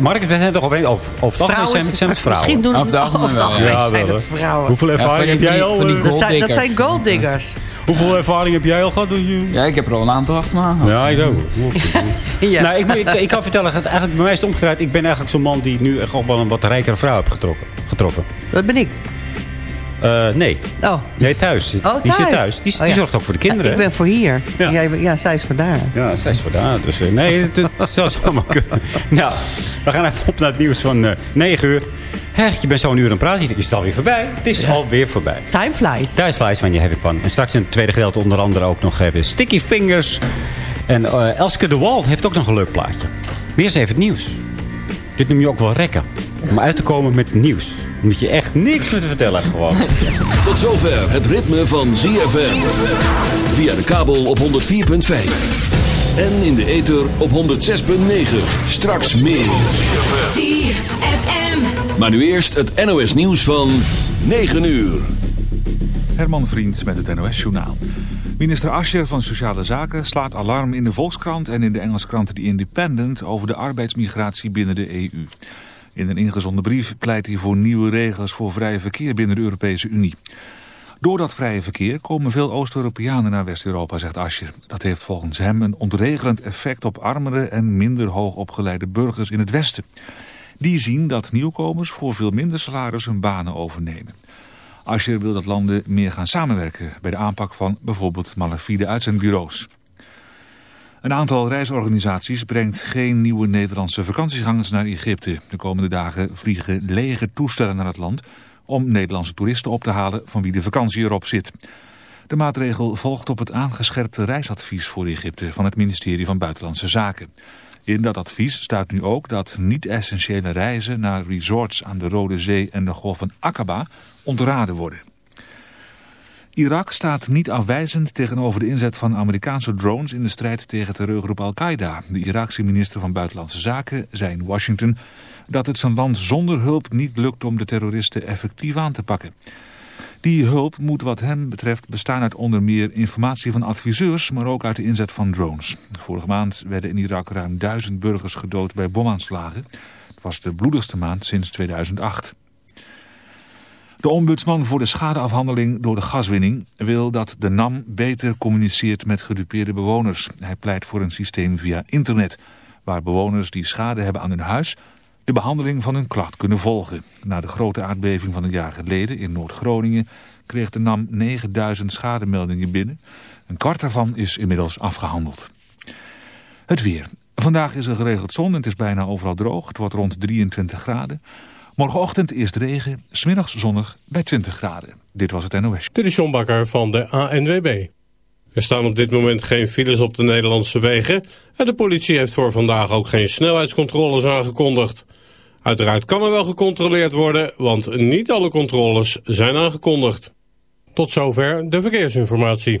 Mark, we zijn toch over, over, over het algemeen zijn, zijn het vrouwen. Misschien doen Over het algemeen wel, ja. ja, zijn het vrouwen. Hoeveel ervaring heb jij al? eh, dat, zijn, dat golddiggers. zijn golddiggers. Hoeveel ervaring heb jij al gehad? Ja, ik heb er al een aantal achter me aan. Ja, ik ook. Ja. Nou, ik, ik, ik kan vertellen, het eigenlijk bij mij is het omgedraaid. Ik ben eigenlijk zo'n man die nu echt wel een wat rijkere vrouw heeft getrokken, getroffen. Dat ben ik. Eh, nee. Oh, Nee, thuis. Oh, Die zit thuis. Die, Oh, ja. zorgt ook voor de kinderen. ik ben voor hier. Ja. Ja, ja zij is voor daar. Ja, zij is voor daar. Dus eh, nee, het, het zou zomaar kunnen. Nou, we gaan even op naar het nieuws van eh 9 uur. Hech, je bent zo'n uur aan het praten. Is het alweer voorbij? Het is alweer voorbij. Time flies. Thuisflies van je heb ik van. En straks in het tweede gedeelte onder andere ook nog even Sticky Fingers. En Elske de Wald heeft ook nog een leuk plaatje. Weer eens even het nieuws. Dit noem je ook wel rekken. Om uit te komen met het nieuws. Moet je echt niks meer te vertellen gewoon. Tot zover het ritme van ZFM. Via de kabel op 104.5. En in de ether op 106.9. Straks meer. ZFM. Maar nu eerst het NOS nieuws van 9 uur. Herman Vriend met het NOS-journaal. Minister Ascher van Sociale Zaken slaat alarm in de Volkskrant en in de Engelse krant The Independent over de arbeidsmigratie binnen de EU. In een ingezonden brief pleit hij voor nieuwe regels voor vrij verkeer binnen de Europese Unie. Door dat vrije verkeer komen veel Oost-Europeanen naar West-Europa, zegt Ascher. Dat heeft volgens hem een ontregelend effect op armere en minder hoog opgeleide burgers in het Westen. Die zien dat nieuwkomers voor veel minder salaris hun banen overnemen. Asscher wil dat landen meer gaan samenwerken bij de aanpak van bijvoorbeeld malafide uitzendbureaus. Een aantal reisorganisaties brengt geen nieuwe Nederlandse vakantiegangers naar Egypte. De komende dagen vliegen lege toestellen naar het land om Nederlandse toeristen op te halen van wie de vakantie erop zit. De maatregel volgt op het aangescherpte reisadvies voor Egypte van het ministerie van Buitenlandse Zaken. In dat advies staat nu ook dat niet-essentiële reizen naar resorts aan de Rode Zee en de Golf van Aqaba ontraden worden. Irak staat niet afwijzend tegenover de inzet van Amerikaanse drones in de strijd tegen terreurgroep Al-Qaeda. De Iraakse minister van Buitenlandse Zaken zei in Washington dat het zijn land zonder hulp niet lukt om de terroristen effectief aan te pakken. Die hulp moet wat hem betreft bestaan uit onder meer informatie van adviseurs, maar ook uit de inzet van drones. Vorige maand werden in Irak ruim duizend burgers gedood bij bomaanslagen. Het was de bloedigste maand sinds 2008. De ombudsman voor de schadeafhandeling door de gaswinning wil dat de NAM beter communiceert met gedupeerde bewoners. Hij pleit voor een systeem via internet, waar bewoners die schade hebben aan hun huis de behandeling van hun klacht kunnen volgen. Na de grote aardbeving van een jaar geleden in Noord-Groningen kreeg de NAM 9000 schademeldingen binnen. Een kwart daarvan is inmiddels afgehandeld. Het weer. Vandaag is er geregeld zon en het is bijna overal droog. Het wordt rond 23 graden. Morgenochtend eerst regen, smiddags zonnig bij 20 graden. Dit was het NOS. Dit is John Bakker van de ANWB. Er staan op dit moment geen files op de Nederlandse wegen en de politie heeft voor vandaag ook geen snelheidscontroles aangekondigd. Uiteraard kan er wel gecontroleerd worden, want niet alle controles zijn aangekondigd. Tot zover de verkeersinformatie.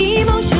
一梦。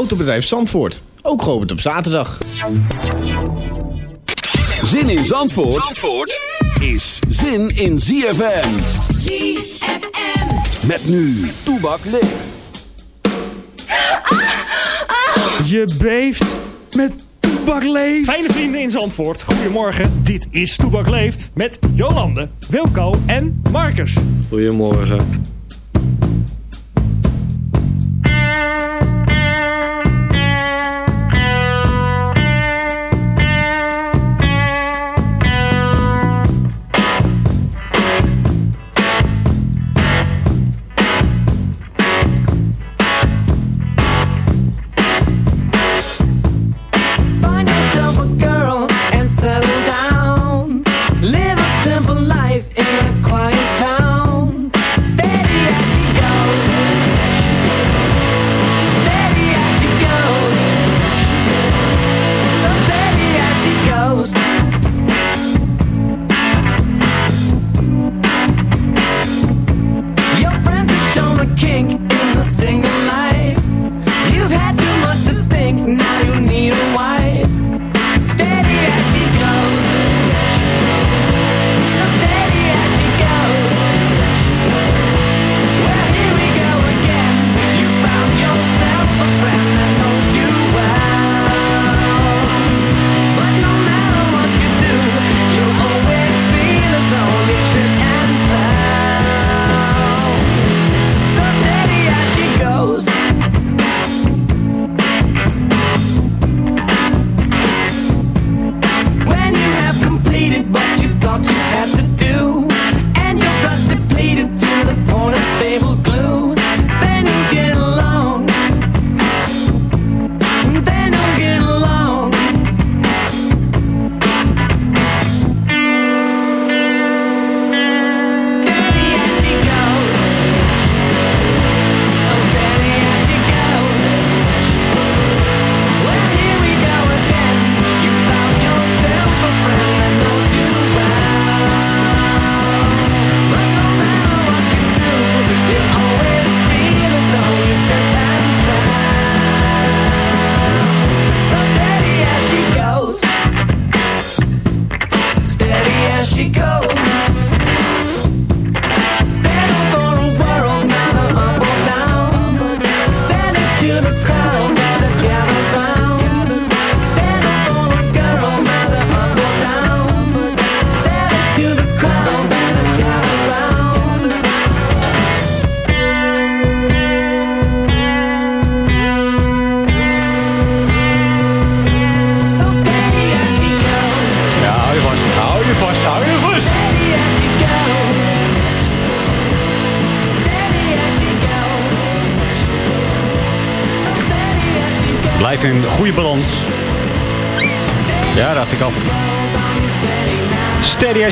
Autobedrijf Zandvoort, ook geopend op zaterdag. Zin in Zandvoort, Zandvoort is zin in ZFM. ZFM. Met nu, Toebak leeft. Je beeft met Toebak Leeft. Fijne vrienden in Zandvoort, goedemorgen. Dit is Toebak Leeft met Jolande, Wilco en Marcus. Goedemorgen.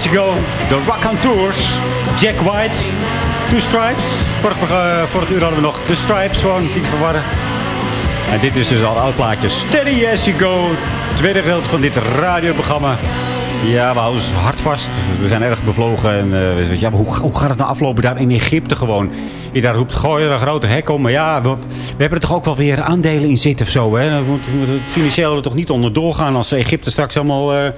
You go. De Rock on Tours. Jack White. Two Stripes. Vorig, eh, vorig uur hadden we nog The Stripes. Gewoon niet verwarren. En dit is dus al een oud plaatje. Steady as you go. Tweede gedeelte van dit radioprogramma. Ja, we houden hard vast. We zijn erg bevlogen. En, eh, ja, hoe, hoe gaat het nou aflopen daar in Egypte gewoon? Iedereen roept, gooi er een grote hek om. Maar ja, we, we hebben er toch ook wel weer aandelen in zitten of zo. Hè? Dan moet, moet het financieel er toch niet onderdoor gaan als Egypte straks allemaal... eh,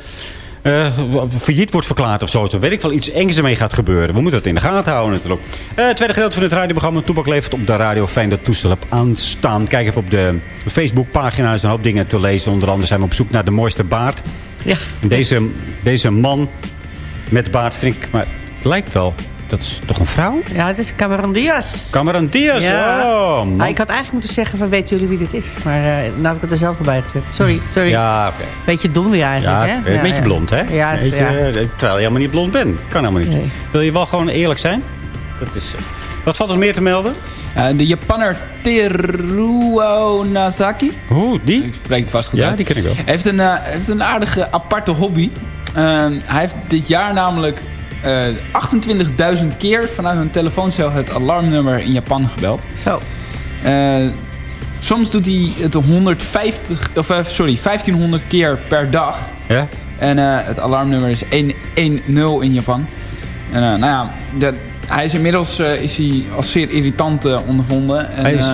eh, failliet wordt verklaard of zo. Zo weet ik wel iets engs ermee gaat gebeuren. We moeten dat in de gaten houden natuurlijk. Eh, het tweede gedeelte van het radioprogramma Toepak leeft op de radio. Fijn dat toestel hebt aanstaan. Kijk even op de Facebookpagina. Er zijn een hoop dingen te lezen. Onder andere zijn we op zoek naar de mooiste baard. Ja. En deze, deze man met baard vind ik... Maar het lijkt wel... Dat is toch een vrouw? Ja, het is Cameron Diaz. Cameron Diaz. Ja. Oh, man. Ah, ik had eigenlijk moeten zeggen van weten jullie wie dit is. Maar eh nou heb ik het er zelf bij gezet. Sorry, sorry. Ja, oké. Beetje dom weer eigenlijk, Ja, hè? een beetje ja. blond, hè? Ja, Beetje, ja. eh, Terwijl je helemaal niet blond bent. Kan helemaal niet. Nee. Wil je wel gewoon eerlijk zijn? Dat is, eh, wat valt er meer te melden? Eh, de Japanner Teruo Nazaki. Oeh, die? Ik spreek het vast goed Ja, uit. die ken ik wel. Heeft een, eh, heeft een aardige aparte hobby. Ehm, hij heeft dit jaar namelijk 28.000 keer vanuit een telefooncel het alarmnummer in Japan gebeld. Zo. Eh, soms doet hij het 150, of, eh, sorry, 1500 keer per dag. Ja? En eh, het alarmnummer is 110 in Japan. En eh, nou ja, de- hij is inmiddels eh, is hij als zeer irritant eh, ondervonden. En, Hij is-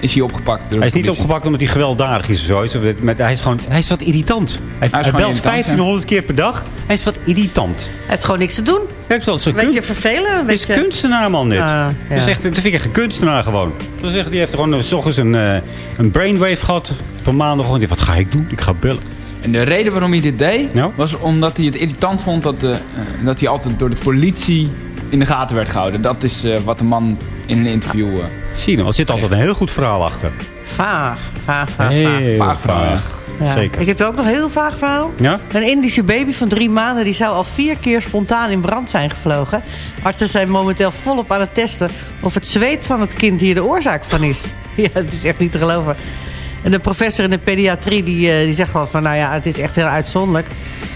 is, hij opgepakt door Hij is niet opgepakt omdat hij gewelddadig is of zo. Hij is, met, hij is, gewoon, hij is wat irritant. Hij, belt irritant, 1500 keer per dag. Hij is wat irritant. Hij heeft gewoon niks te doen. Hij heeft zo'n Een beetje kun- vervelen. Hij is kunstenaar, man, dit. Ah, ja. Dat is echt, dat vind ik echt een kunstenaar gewoon. Dat is echt, die heeft gewoon eh, s ochtends een, eh, een brainwave gehad. Van maandag gewoon. Wat ga ik doen? Ik ga bellen. En de reden waarom hij dit deed, Ja? was omdat hij het irritant vond dat, de, eh, dat hij altijd door de politie in de gaten werd gehouden. Dat is eh, wat de man in een interview... Zie je nou, er zit altijd een heel goed verhaal achter. Vaag, vaag, vaag, Heel vaag vaag. Ja. Zeker. Ik heb ook nog een heel vaag verhaal. Ja? Een Indische baby van drie maanden die zou al vier keer spontaan in brand zijn gevlogen. Artsen zijn momenteel volop aan het testen of het zweet van het kind hier de oorzaak van is. Ja, het is echt niet te geloven. En de professor in de pediatrie die, eh, die zegt wel van nou ja, het is echt heel uitzonderlijk.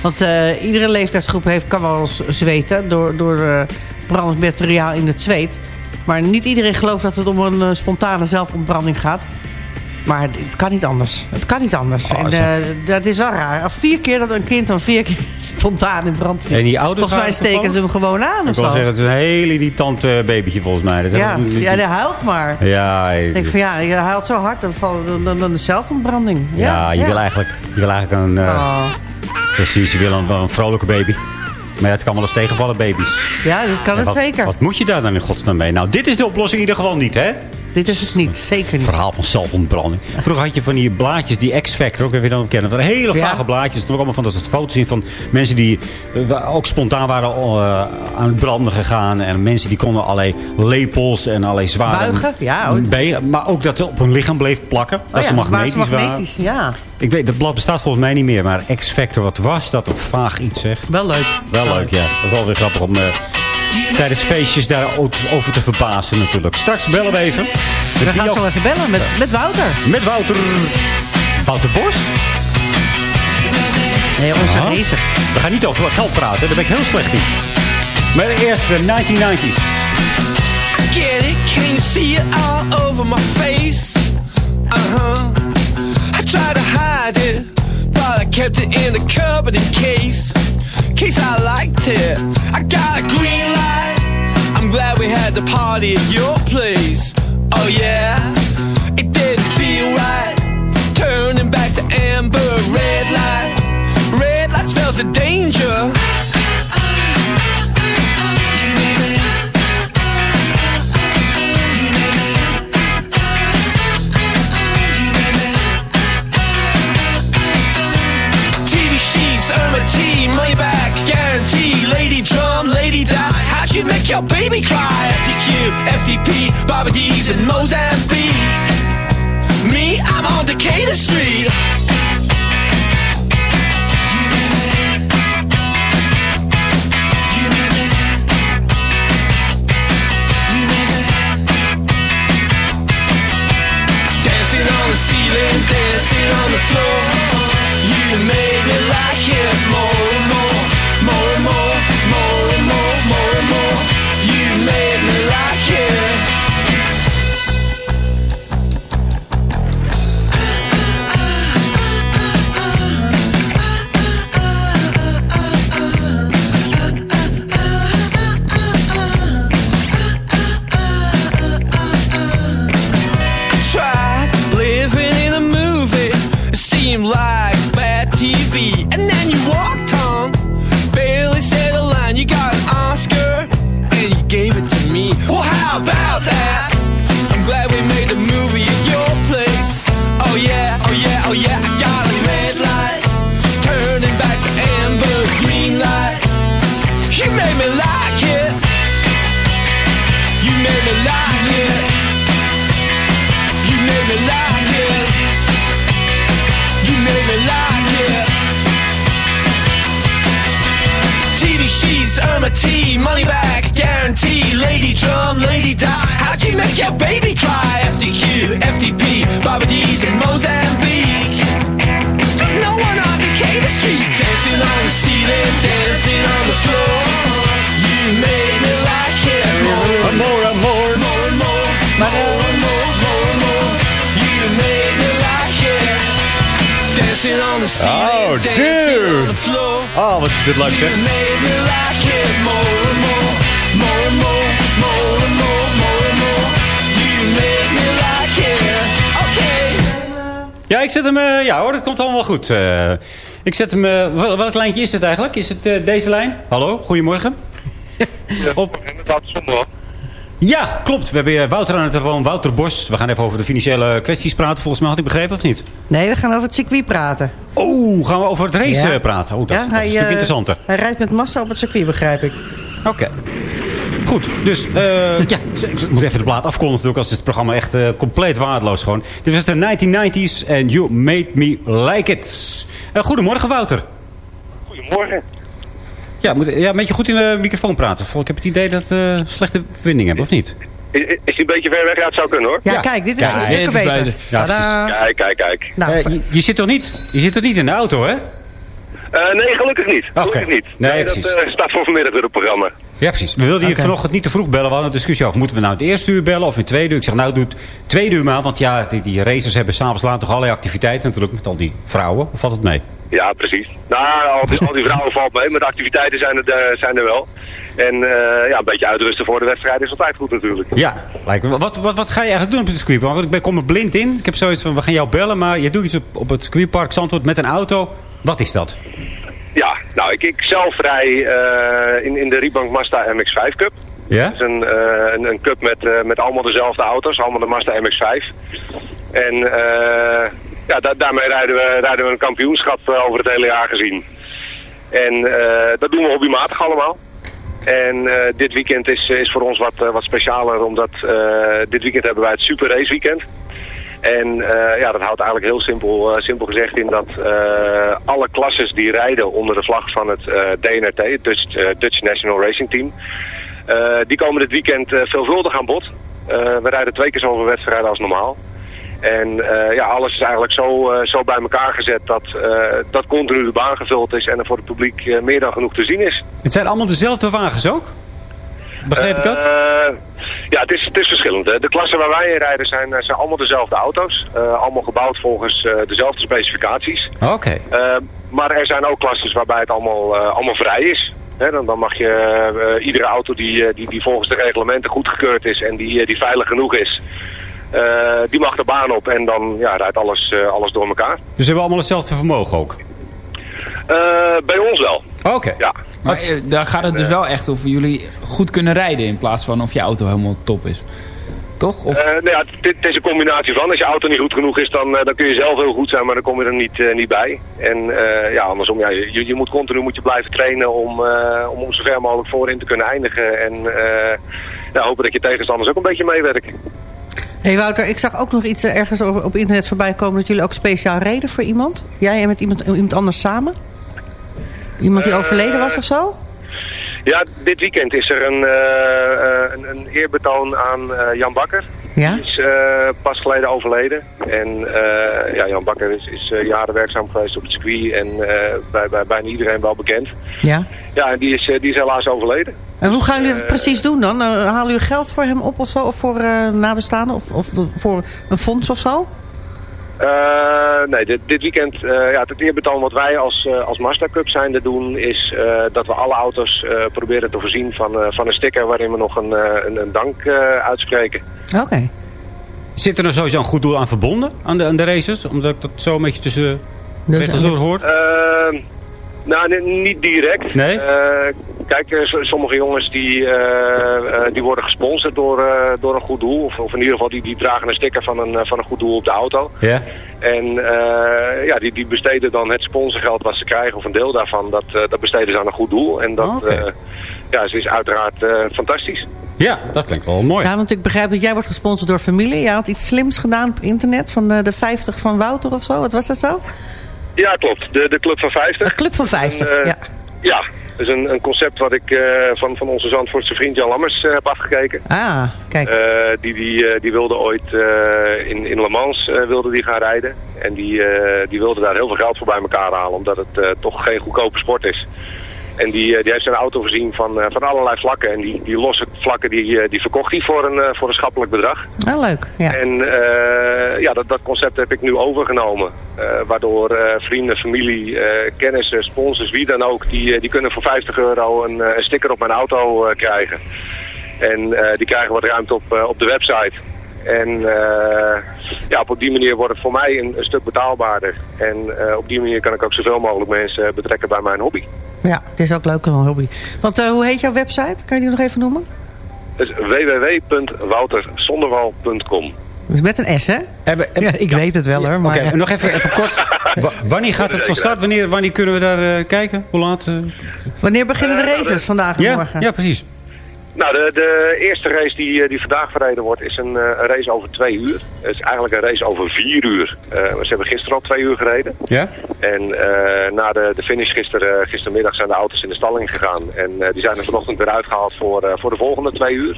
Want eh, iedere leeftijdsgroep heeft, kan wel eens zweten door, door eh, brandend materiaal in het zweet. Maar niet iedereen gelooft dat het om een eh, spontane zelfontbranding gaat. Maar het kan niet anders. Het kan niet anders. Oh, en, dat is eh, dat is wel raar. Vier keer dat een kind dan vier keer spontaan in brand. En die ouders Volgens mij steken ze hem gewoon aan Ik wil zeggen, het is een heel irritant eh, babytje volgens mij. Dat Ja, een- ja, die huilt maar. Ja, Ik denk van ja, hij huilt zo hard, dan valt dan, dan, dan de zelfontbranding. Ja, ja, je, Wil eigenlijk, je wil eigenlijk een... Oh. Precies, je wil een, een vrolijke baby. Maar ja, het kan wel eens tegenvallen, baby's. Ja, dat kan En het wat, zeker. Wat moet je daar dan in godsnaam mee? Nou, dit is de oplossing in ieder geval niet, hè? Dit is het niet, zeker niet. verhaal van zelfontbranding. Vroeger had je van die blaadjes, die X-Factor, ook weer dan kennen. Dat waren hele Ja. vage blaadjes. Er allemaal van dat soort foto's in van mensen die eh, ook spontaan waren eh, aan het branden gegaan. En mensen die konden allerlei lepels en allerlei zware... Buigen, ja, benen, Maar ook dat het op hun lichaam bleef plakken. Oh dat ja, ze magnetisch, ze magnetisch, ja. waren. Ik weet, dat blad bestaat volgens mij niet meer. Maar X-Factor, wat was dat? Een vaag iets, zeg. Wel leuk. Wel leuk, ja. Dat is alweer grappig om eh, tijdens feestjes daarover te verbazen natuurlijk. Straks bellen we even. We gaan zo even bellen met, met Wouter. Met Wouter. Wouter Bos? Nee, onze Ah. racer. We gaan niet over geld praten, daar ben ik heel slecht in. Maar eerst de 1990s. get it, can you see it all over my face? Uh-huh. I tried to hide it, but I kept it in the cupboard in case, case I liked it. I got a green light. Glad we had the party at your place. Oh yeah, it didn't feel right. Turning back to amber, red light. Red light spells the danger. Street. Ja, ik zet hem... eh, ja hoor, dat komt allemaal wel goed. Eh, ik zet hem... eh, wel, welk lijntje is dit eigenlijk? Is het eh, deze lijn? Hallo, goedemorgen. Op... Ja, klopt. We hebben Wouter aan de telefoon. Wouter Bos. We gaan even over de financiële kwesties praten. Volgens mij had ik begrepen, of niet? Nee, we gaan over het circuit praten. Oeh, gaan we over het race Ja. eh, praten? Oeh, dat, Ja, is- dat is een hij, stuk eh, interessanter. Hij rijdt met massa op het circuit, begrijp ik. Oké. Goed, dus eh, ja, ik moet even de plaat afkonden natuurlijk, als het programma echt eh, compleet waardeloos gewoon. Dit was de 1990s and You Made Me Like It. Eh, goedemorgen Wouter. Goedemorgen. Ja, moet, ja, een beetje goed in de microfoon praten. Ik heb het idee dat we slechte verbinding hebben, of niet? Is, is die een beetje ver weg? Ja, het zou kunnen hoor. Ja, kijk, dit is Ja, een stuk beter. Ja. Kijk, kijk, kijk. Nou, je, je zit toch niet, je zit toch niet in de auto, hè? Eh, nee, gelukkig niet. Gelukkig niet. Nee, dat precies. eh, staat voor vanmiddag weer op het programma. Ja, precies. We wilden je vanochtend niet te vroeg bellen. We hadden een discussie over. Moeten we nou het eerste uur bellen of in het tweede uur? Ik zeg, nou, doe het tweede uur maar. Want ja, die, die racers hebben s'avonds laat toch allerlei activiteiten natuurlijk. Met al die vrouwen. Of valt het mee? Ja, precies. Nou, al die, al die vrouwen valt mee, maar de activiteiten zijn er, eh, zijn er wel. En eh, ja, een beetje uitrusten voor de wedstrijd is altijd goed natuurlijk. Ja, lijkt me. Wat, wat, wat ga je eigenlijk doen op het circuitpark? Want ik ben, kom er blind in. Ik heb zoiets van, we gaan jou bellen. Maar je doet iets op, op het circuitpark Zandvoort met een auto. Wat is dat? Ja, nou, ik, ik zelf rij eh, in, in de Rebank Mazda MX-5 Cup. Ja? Dat is een, eh, een, een cup met, eh, met allemaal dezelfde auto's, allemaal de Mazda MX-5. En ja, da- daarmee rijden we, rijden we een kampioenschap over het hele jaar gezien. En dat doen we hobbymatig allemaal. En dit weekend is, is voor ons wat, wat specialer, omdat dit weekend hebben wij het Super Race Weekend. En eh, ja, dat houdt eigenlijk heel simpel, eh, simpel gezegd in dat eh, alle klasses die rijden onder de vlag van het DNRT, het Dutch, National Racing Team, die komen dit weekend veelvuldig aan bod. We rijden twee keer zoveel wedstrijden als normaal. En ja, alles is eigenlijk zo, zo bij elkaar gezet dat, dat continu de baan gevuld is en er voor het publiek meer dan genoeg te zien is. Het zijn allemaal dezelfde wagens ook? Begreep ik dat? Eh, ja, het is, het is verschillend. Hè. De klassen waar wij in rijden zijn, eh, zijn allemaal dezelfde auto's. Eh, allemaal gebouwd volgens dezelfde specificaties. Oké. Maar er zijn ook klasses waarbij het allemaal, allemaal vrij is. Dan, dan mag je iedere auto die, die, die volgens de reglementen goedgekeurd is en die, die veilig genoeg is, die mag de baan op en dan ja, rijdt alles, alles door elkaar. Dus ze hebben allemaal hetzelfde vermogen ook? Eh, bij ons wel. Oké. Ja. Maar eh, daar gaat het dus wel echt of jullie goed kunnen rijden in plaats van of je auto helemaal top is. Toch? Of... Eh, nou ja, het is een combinatie van. Als je auto niet goed genoeg is, dan, dan kun je zelf heel goed zijn, maar dan kom je er niet, niet bij. En eh, ja, andersom, ja, je, je moet continu moet je blijven trainen om, eh, om, om zo ver mogelijk voorin te kunnen eindigen. En eh, ja, hopen dat je tegenstanders ook een beetje meewerken. hey Wouter, ik zag ook nog iets ergens op, op internet voorbij komen... dat jullie ook speciaal reden voor iemand. Jij en met iemand, iemand anders samen? Iemand die Eh, overleden was of zo? Ja, dit weekend is er een, eh, eh, een, een eerbetoon aan eh, Jan Bakker. Ja? Die is eh, pas geleden overleden. En eh, ja, Jan Bakker is, is eh, jaren werkzaam geweest op het circuit en eh, bij, bij bijna iedereen wel bekend. Ja. Ja, en die is, eh, die is helaas overleden. En hoe gaan jullie dat Eh, precies doen dan? Eh, halen jullie geld voor hem op of zo? Of voor eh, nabestaanden? Of, of voor een fonds of zo? Eh, nee, dit, dit weekend, eh, ja, het eerbetoon wat wij als, eh, als Mazda Cup zijn te doen, is eh, dat we alle auto's eh, proberen te voorzien van, eh, van een sticker waarin we nog een, eh, een, een dank eh, uitspreken. Oké. Zit er nou sowieso een goed doel aan verbonden, aan de, aan de races? Omdat ik dat zo een beetje tussen de regels door hoor. Eh, nou, nee, niet direct. Nee? Kijk, eh, sommige jongens die, eh, eh, die worden gesponsord door, eh, door een goed doel. Of, of in ieder geval die, die dragen een sticker van een, van een goed doel op de auto. Ja? En eh, ja, die, die besteden dan het sponsorgeld wat ze krijgen, of een deel daarvan, dat, eh, dat besteden ze aan een goed doel. En dat eh, ja, ze is uiteraard eh, fantastisch. Ja, dat klinkt wel mooi. Ja, want ik begrijp dat jij wordt gesponsord door familie. Jij had iets slims gedaan op internet van eh, de 50 van Wouter of zo. Wat was dat zo? Ja, klopt. De, de Club van 50. De Club van 50, Een, eh, ja. Ja, dat is een, een concept wat ik eh, van, van onze Zandvoortse vriend Jan Lammers eh, heb afgekeken. Ah, kijk. Eh, die, die, die wilde ooit in, in Le Mans wilde die gaan rijden. En die, die wilde daar heel veel geld voor bij elkaar halen, omdat het toch geen goedkope sport is. En die, eh, die heeft zijn auto voorzien van, eh, van allerlei vlakken. En die, die losse vlakken die, eh, die verkocht hij voor een, voor een schappelijk bedrag. Oh, leuk. Ja. En ja, dat, dat concept heb ik nu overgenomen. Waardoor vrienden, familie, kennissen, sponsors, wie dan ook, die, die kunnen voor 50 euro een, een sticker op mijn auto krijgen. En die krijgen wat ruimte op, op de website. En eh, ja, op die manier wordt het voor mij een, een stuk betaalbaarder. En eh, op die manier kan ik ook zoveel mogelijk mensen betrekken bij mijn hobby. ja, het is ook leuk een hobby. Want eh, hoe heet jouw website? Kan je die nog even noemen? Dat is www.woutersonderwal.com Dat is met een S, hè? Ja, ik weet het wel, hoor. Maar, nog even, even kort. Wa- wanneer gaat het van start? Wanneer, wanneer kunnen we daar eh, kijken? Hoe laat? eh? Wanneer beginnen de races? Vandaag en Ja, morgen? ja, precies. Nou, de, de eerste race die, eh, die vandaag verreden wordt is een, eh, een race over twee uur. Het is eigenlijk een race over vier uur. Eh, ze hebben gisteren al twee uur gereden. Ja? En na de, de finish gisteren, gistermiddag zijn de auto's in de stalling gegaan. En die zijn er vanochtend weer uitgehaald voor, voor de volgende twee uur.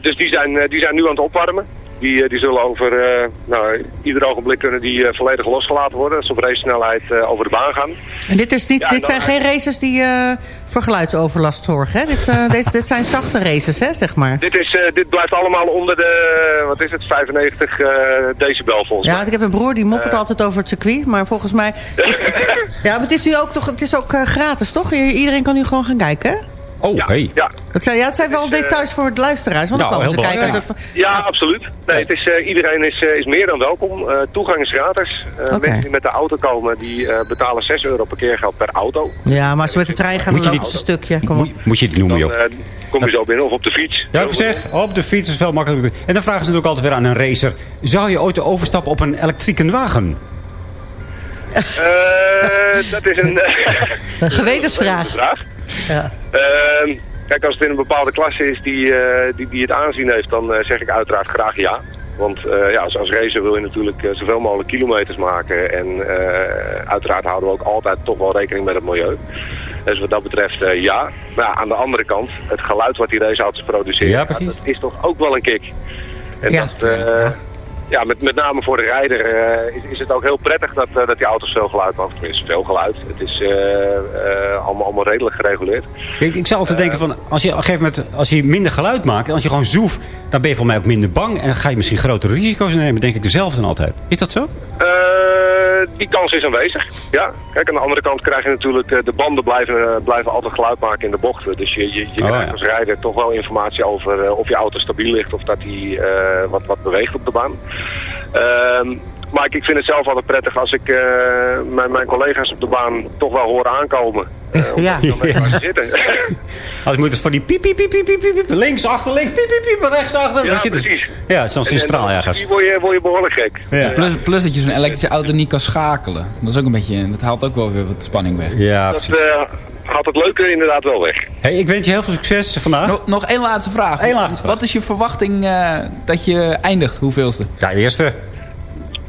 Dus die zijn, die zijn nu aan het opwarmen. Die, eh, die zullen over, eh, nou, ieder ogenblik kunnen die eh, volledig losgelaten worden. Dat ze op race snelheid eh, over de baan gaan. En dit, is niet, Ja, dit zijn geen races die voor geluidsoverlast zorgen, hè? Dit, dit, dit zijn zachte races, hè, zeg maar. Dit, is, dit blijft allemaal onder de, wat is het, 95 eh, decibel volgens Ja, mij. want ik heb een broer die moppert altijd over het circuit. Maar volgens mij... Is, ja, maar het is nu ook, toch, het is ook gratis, toch? Iedereen kan nu gewoon gaan kijken, hè? Oh, hey. Ja, Het zijn, ja, het zijn wel details voor het luisteraars. Want dan Nou, komen ze heel kijken. Het, ja absoluut. Nee, het is, eh, iedereen is, eh, is meer dan welkom. Eh, toegang is gratis. Eh. Mensen die met de auto komen, die eh, betalen 6 euro per keergeld per auto. ja, maar als ze met de trein gaan, Moet dan die- ze een stukje. Kom op. Moet, moet je het noemen, Dan joh. eh, kom je zo binnen of op de fiets. Ja, ik zeg, op de fiets is veel makkelijker. En dan vragen ze natuurlijk altijd weer aan een racer. Zou je ooit overstappen op een elektrische wagen? Eh, dat is een... Een gewetensvraag. Ja. Ehm, kijk, als het in een bepaalde klasse is die, eh, die, die het aanzien heeft, dan eh, zeg ik uiteraard graag ja. Want eh, ja, als, als racer wil je natuurlijk zoveel mogelijk kilometers maken. En eh, uiteraard houden we ook altijd toch wel rekening met het milieu. Dus wat dat betreft eh, ja. Maar ja, aan de andere kant, het geluid wat die raceauto's produceren, Ja, dat is toch ook wel een kick. En Ja. dat, eh, ja, met, met name voor de rijder eh, is, is het ook heel prettig dat, eh, dat die auto's veel geluid maken. Tenminste, veel geluid. Het is eh, allemaal, allemaal redelijk gereguleerd. Ik, ik zou altijd denken van, als je op een gegeven moment als je minder geluid maakt... en als je gewoon zoeft, dan ben je voor mij ook minder bang... en ga je misschien grotere risico's nemen, denk ik zelf dan altijd. Is dat zo? Eh, die kans is aanwezig. Ja, kijk, aan de andere kant krijg je natuurlijk, eh, de banden blijven, eh, blijven altijd geluid maken in de bochten. Dus je, je, je Oh, krijgt als rijder toch wel informatie over of je auto stabiel ligt of dat hij wat, wat beweegt op de baan. Ehm, maar ik, ik vind het zelf altijd prettig als ik eh, mijn, mijn collega's op de baan toch wel hoor aankomen. Eh, Ja. dan ze zitten. Als moet het van die piep, piep, piep, piep, piep, piep, links, achter, links, piep, piep, piep, rechts, achter. Ja, het- precies. Ja, zoals in straaljagers. Die word je, word je behoorlijk gek. Ja. Plus, plus dat je zo'n elektrische auto niet kan schakelen. Dat is ook een beetje, dat haalt ook wel weer wat spanning weg. Ja, Dat precies. eh, haalt het leuke inderdaad wel weg. Hey, ik wens je heel veel succes vandaag. Nog, nog één laatste vraag. Eén laatste vraag. Wat is je verwachting eh, dat je eindigt? Hoeveelste? Ja, eerste.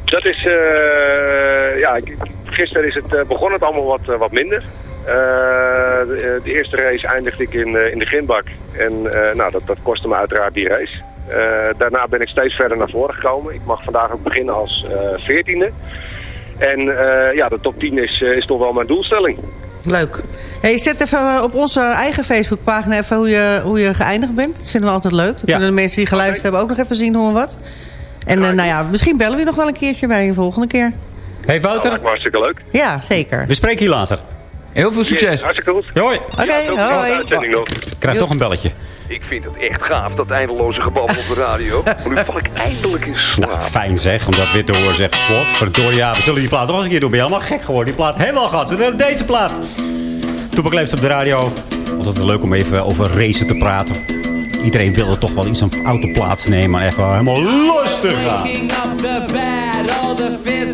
Dat is, eh, ja, gisteren is het, eh, begon het allemaal wat, wat minder. Eh, de, de eerste race eindigde ik in, eh, in de grindbak. En eh, nou, dat, dat kostte me uiteraard die race. Eh, daarna ben ik steeds verder naar voren gekomen. Ik mag vandaag ook beginnen als veertiende. en eh, ja, de top 10 is, eh, is toch wel mijn doelstelling. Leuk. Hey, zet even eh, op onze eigen Facebookpagina even hoe je, hoe je geëindigd bent. Dat vinden we altijd leuk. Dan Ja. kunnen de mensen die geluisterd hebben ook nog even zien hoe en wat. En eh, nou ja, misschien bellen we je nog wel een keertje bij je volgende keer. Hey Dat Wouter, lijkt me hartstikke leuk. Ja, zeker. we spreken hier later. Heel veel succes. hartstikke goed. Hoi. Oké, Ja, hoi. Ik krijg toch een belletje. Ik vind het echt gaaf, dat eindeloze gebabbel op de radio. Maar nu val ik eindelijk in slaap. Nou, fijn zeg, om dat weer te horen zeg. Godverdorie, ja, we zullen die plaat nog eens een keer doen. Ben je helemaal gek geworden? Die plaat helemaal gehad. We willen deze plaat. Toepak leeft op de radio. Altijd leuk om even over racen te praten. Iedereen wil er toch wel iets aan autoplaats nemen. Maar echt wel helemaal los te gaan. Waking up the bed, all the fears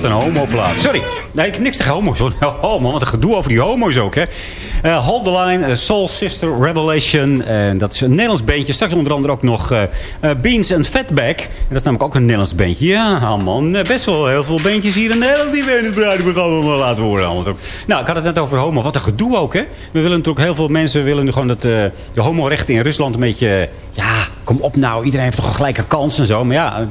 Wat een homoplaat. Sorry. Nee, ik niks tegen homo's. Oh man, wat een gedoe over die homo's ook, hè. Eh Hold the Line, eh, Soul Sister Revelation. Dat is een Nederlands beentje. Straks onder andere ook nog eh, Beans and Fatback. En dat is namelijk ook een Nederlands beentje. Ja, man. Best wel heel veel beentjes hier in Nederland die we in het bruidenprogramma laten horen. Nou, ik had het net over homo. Wat een gedoe ook, hè. We willen natuurlijk heel veel mensen willen nu gewoon dat de homorechten in Rusland een beetje... Ja, kom op nou. Iedereen heeft toch een gelijke kans en zo. Maar ja...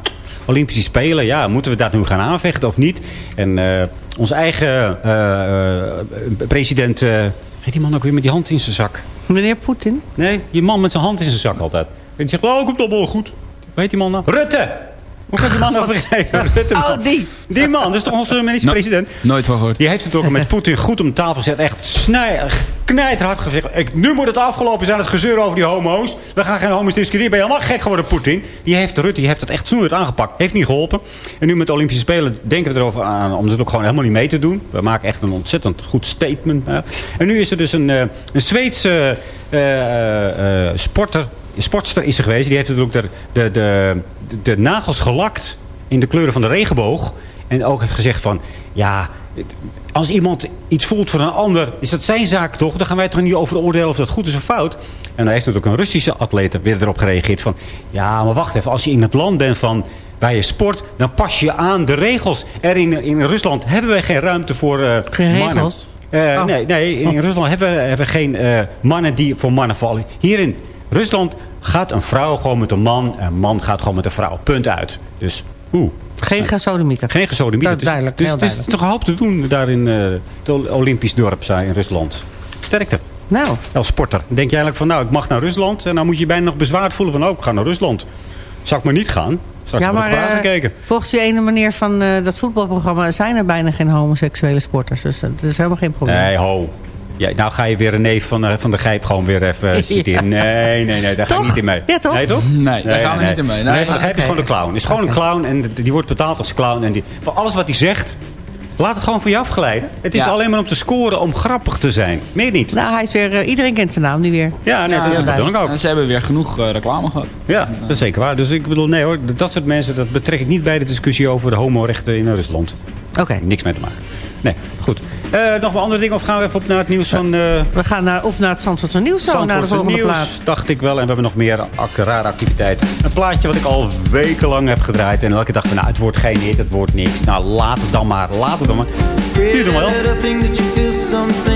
Olympische Spelen, ja, moeten we dat nu gaan aanvechten of niet? En eh, onze eigen eh, eh, president, heet die man ook weer met die hand in zijn zak? Meneer Poetin? Nee, die man met zijn hand in zijn zak altijd. En die zegt, oh, komt allemaal goed. Weet die man nou? Rutte! Hoe kan die man nou vergeten? Rutte. Oh, die. Die man, dat is toch onze minister-president? Nooit van gehoord. Die heeft het ook met Poetin goed om tafel gezet. Echt snij, knijterhard gezegd. Ik, nu moet het afgelopen zijn, het gezeur over die homo's. We gaan geen homo's discussiëren. Ben je helemaal gek geworden, Poetin? Die heeft, Rutte die heeft het echt snoeihard aangepakt. Heeft niet geholpen. En nu met de Olympische Spelen denken we erover aan om het ook gewoon helemaal niet mee te doen. We maken echt een ontzettend goed statement. hè. En nu is er dus een, eh, een Zweedse eh, eh, sporter, sportster is er geweest. Die heeft natuurlijk de, de, de, de, nagels gelakt in de kleuren van de regenboog. En ook gezegd van, ja, als iemand iets voelt voor een ander, is dat zijn zaak toch? Dan gaan wij toch niet over oordelen of dat goed is of fout. En dan heeft natuurlijk een Russische atleet weer erop gereageerd van... Ja, maar wacht even, als je in het land bent van waar je sport, dan pas je aan de regels. Er in, in Rusland hebben wij geen ruimte voor eh Geen mannen. regels? Eh, Oh. Nee, nee, in Rusland hebben we, hebben we geen eh, mannen die voor mannen vallen. Hier in Rusland gaat een vrouw gewoon met een man. Een man gaat gewoon met een vrouw. Punt uit. Dus, oeh. Geen gasodemieter. Geen gesodemieter. Dat is duidelijk, Dus, dus het is toch een hoop te doen daar in eh, het Olympisch dorp zijn in Rusland. Sterkte. Nou. Als sporter. Denk je eigenlijk van, nou, ik mag naar Rusland. En dan moet je bijna nog bezwaard voelen van, oh, ik ga naar Rusland. Zou ik maar niet gaan. Straks Ja, wordt maar eh, gekeken. volgens die ene meneer van eh, dat voetbalprogramma... zijn er bijna geen homoseksuele sporters. Dus dat is helemaal geen probleem. Nee, ho. Ja, nou ga je weer een neef van, eh, van de Gijp gewoon weer even Ja. citeren. Nee, nee, nee, daar ga ik Toch? niet in mee. Ja, toch? Nee, toch? Nee, daar gaan we niet in mee. Nee, Nee, van de Gijp is gewoon een clown. Is gewoon een clown en die wordt betaald als clown. En die, voor alles wat hij zegt, laat het gewoon voor je afglijden. Het is Ja. alleen maar om te scoren, om grappig te zijn. Meer niet. Nou, hij is weer... eh, iedereen kent zijn naam nu weer. Ja, nee, Ja, dat is bedoel ik ook. En ze hebben weer genoeg eh, reclame gehad. Ja, dat is zeker waar. Dus ik bedoel, nee hoor, dat soort mensen, dat betrek ik niet bij de discussie over de homorechten in Rusland. Oké. Niks mee te maken. Nee, goed. Eh, nog wel andere dingen of gaan we even op naar het nieuws van... eh We gaan naar, op naar het Zandvoortse nieuws zo, naar de volgende nieuws, plaats. dacht ik wel. En we hebben nog meer rare activiteiten. Een plaatje wat ik al wekenlang heb gedraaid. En elke dag van, nou, het wordt geen hit, het wordt niks. Nou, laat het dan maar, laat het dan maar. Hier dan wel.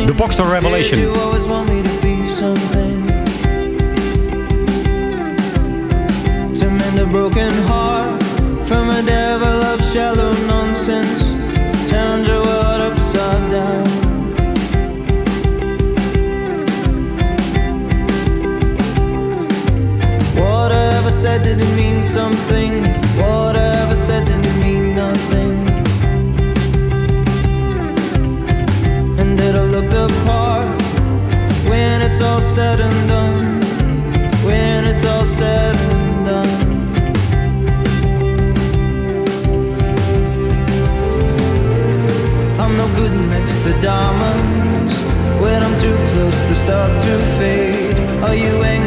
De Boxster Revelation. To mend a broken heart from a devil of shallow nonsense turns your world upside down. Said did it mean something? Whatever said did it mean nothing? And when it's all said and done? Diamonds when I'm too close to start to fade. Are you angry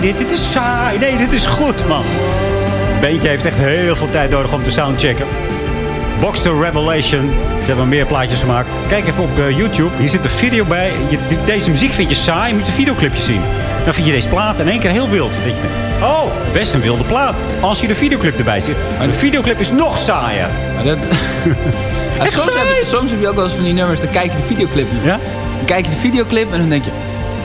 dit, dit is saai. Nee, dit is goed, man. Bandje heeft echt heel veel tijd nodig om te soundchecken. Boxster Revelation. Ze hebben meer plaatjes gemaakt. Kijk even op eh, YouTube. Hier zit een video bij. Je, de- deze muziek vind je saai. Moet je een videoclipje zien. Dan vind je deze plaat in één keer heel wild. Dat je denkt, oh, best een wilde plaat. Als je de videoclip erbij ziet. Maar de videoclip is nog saaier. Maar dat... Soms, heb je, soms heb je ook wel eens van die nummers, dan kijk je de videoclip niet. Ja? Dan kijk je de videoclip en dan denk je,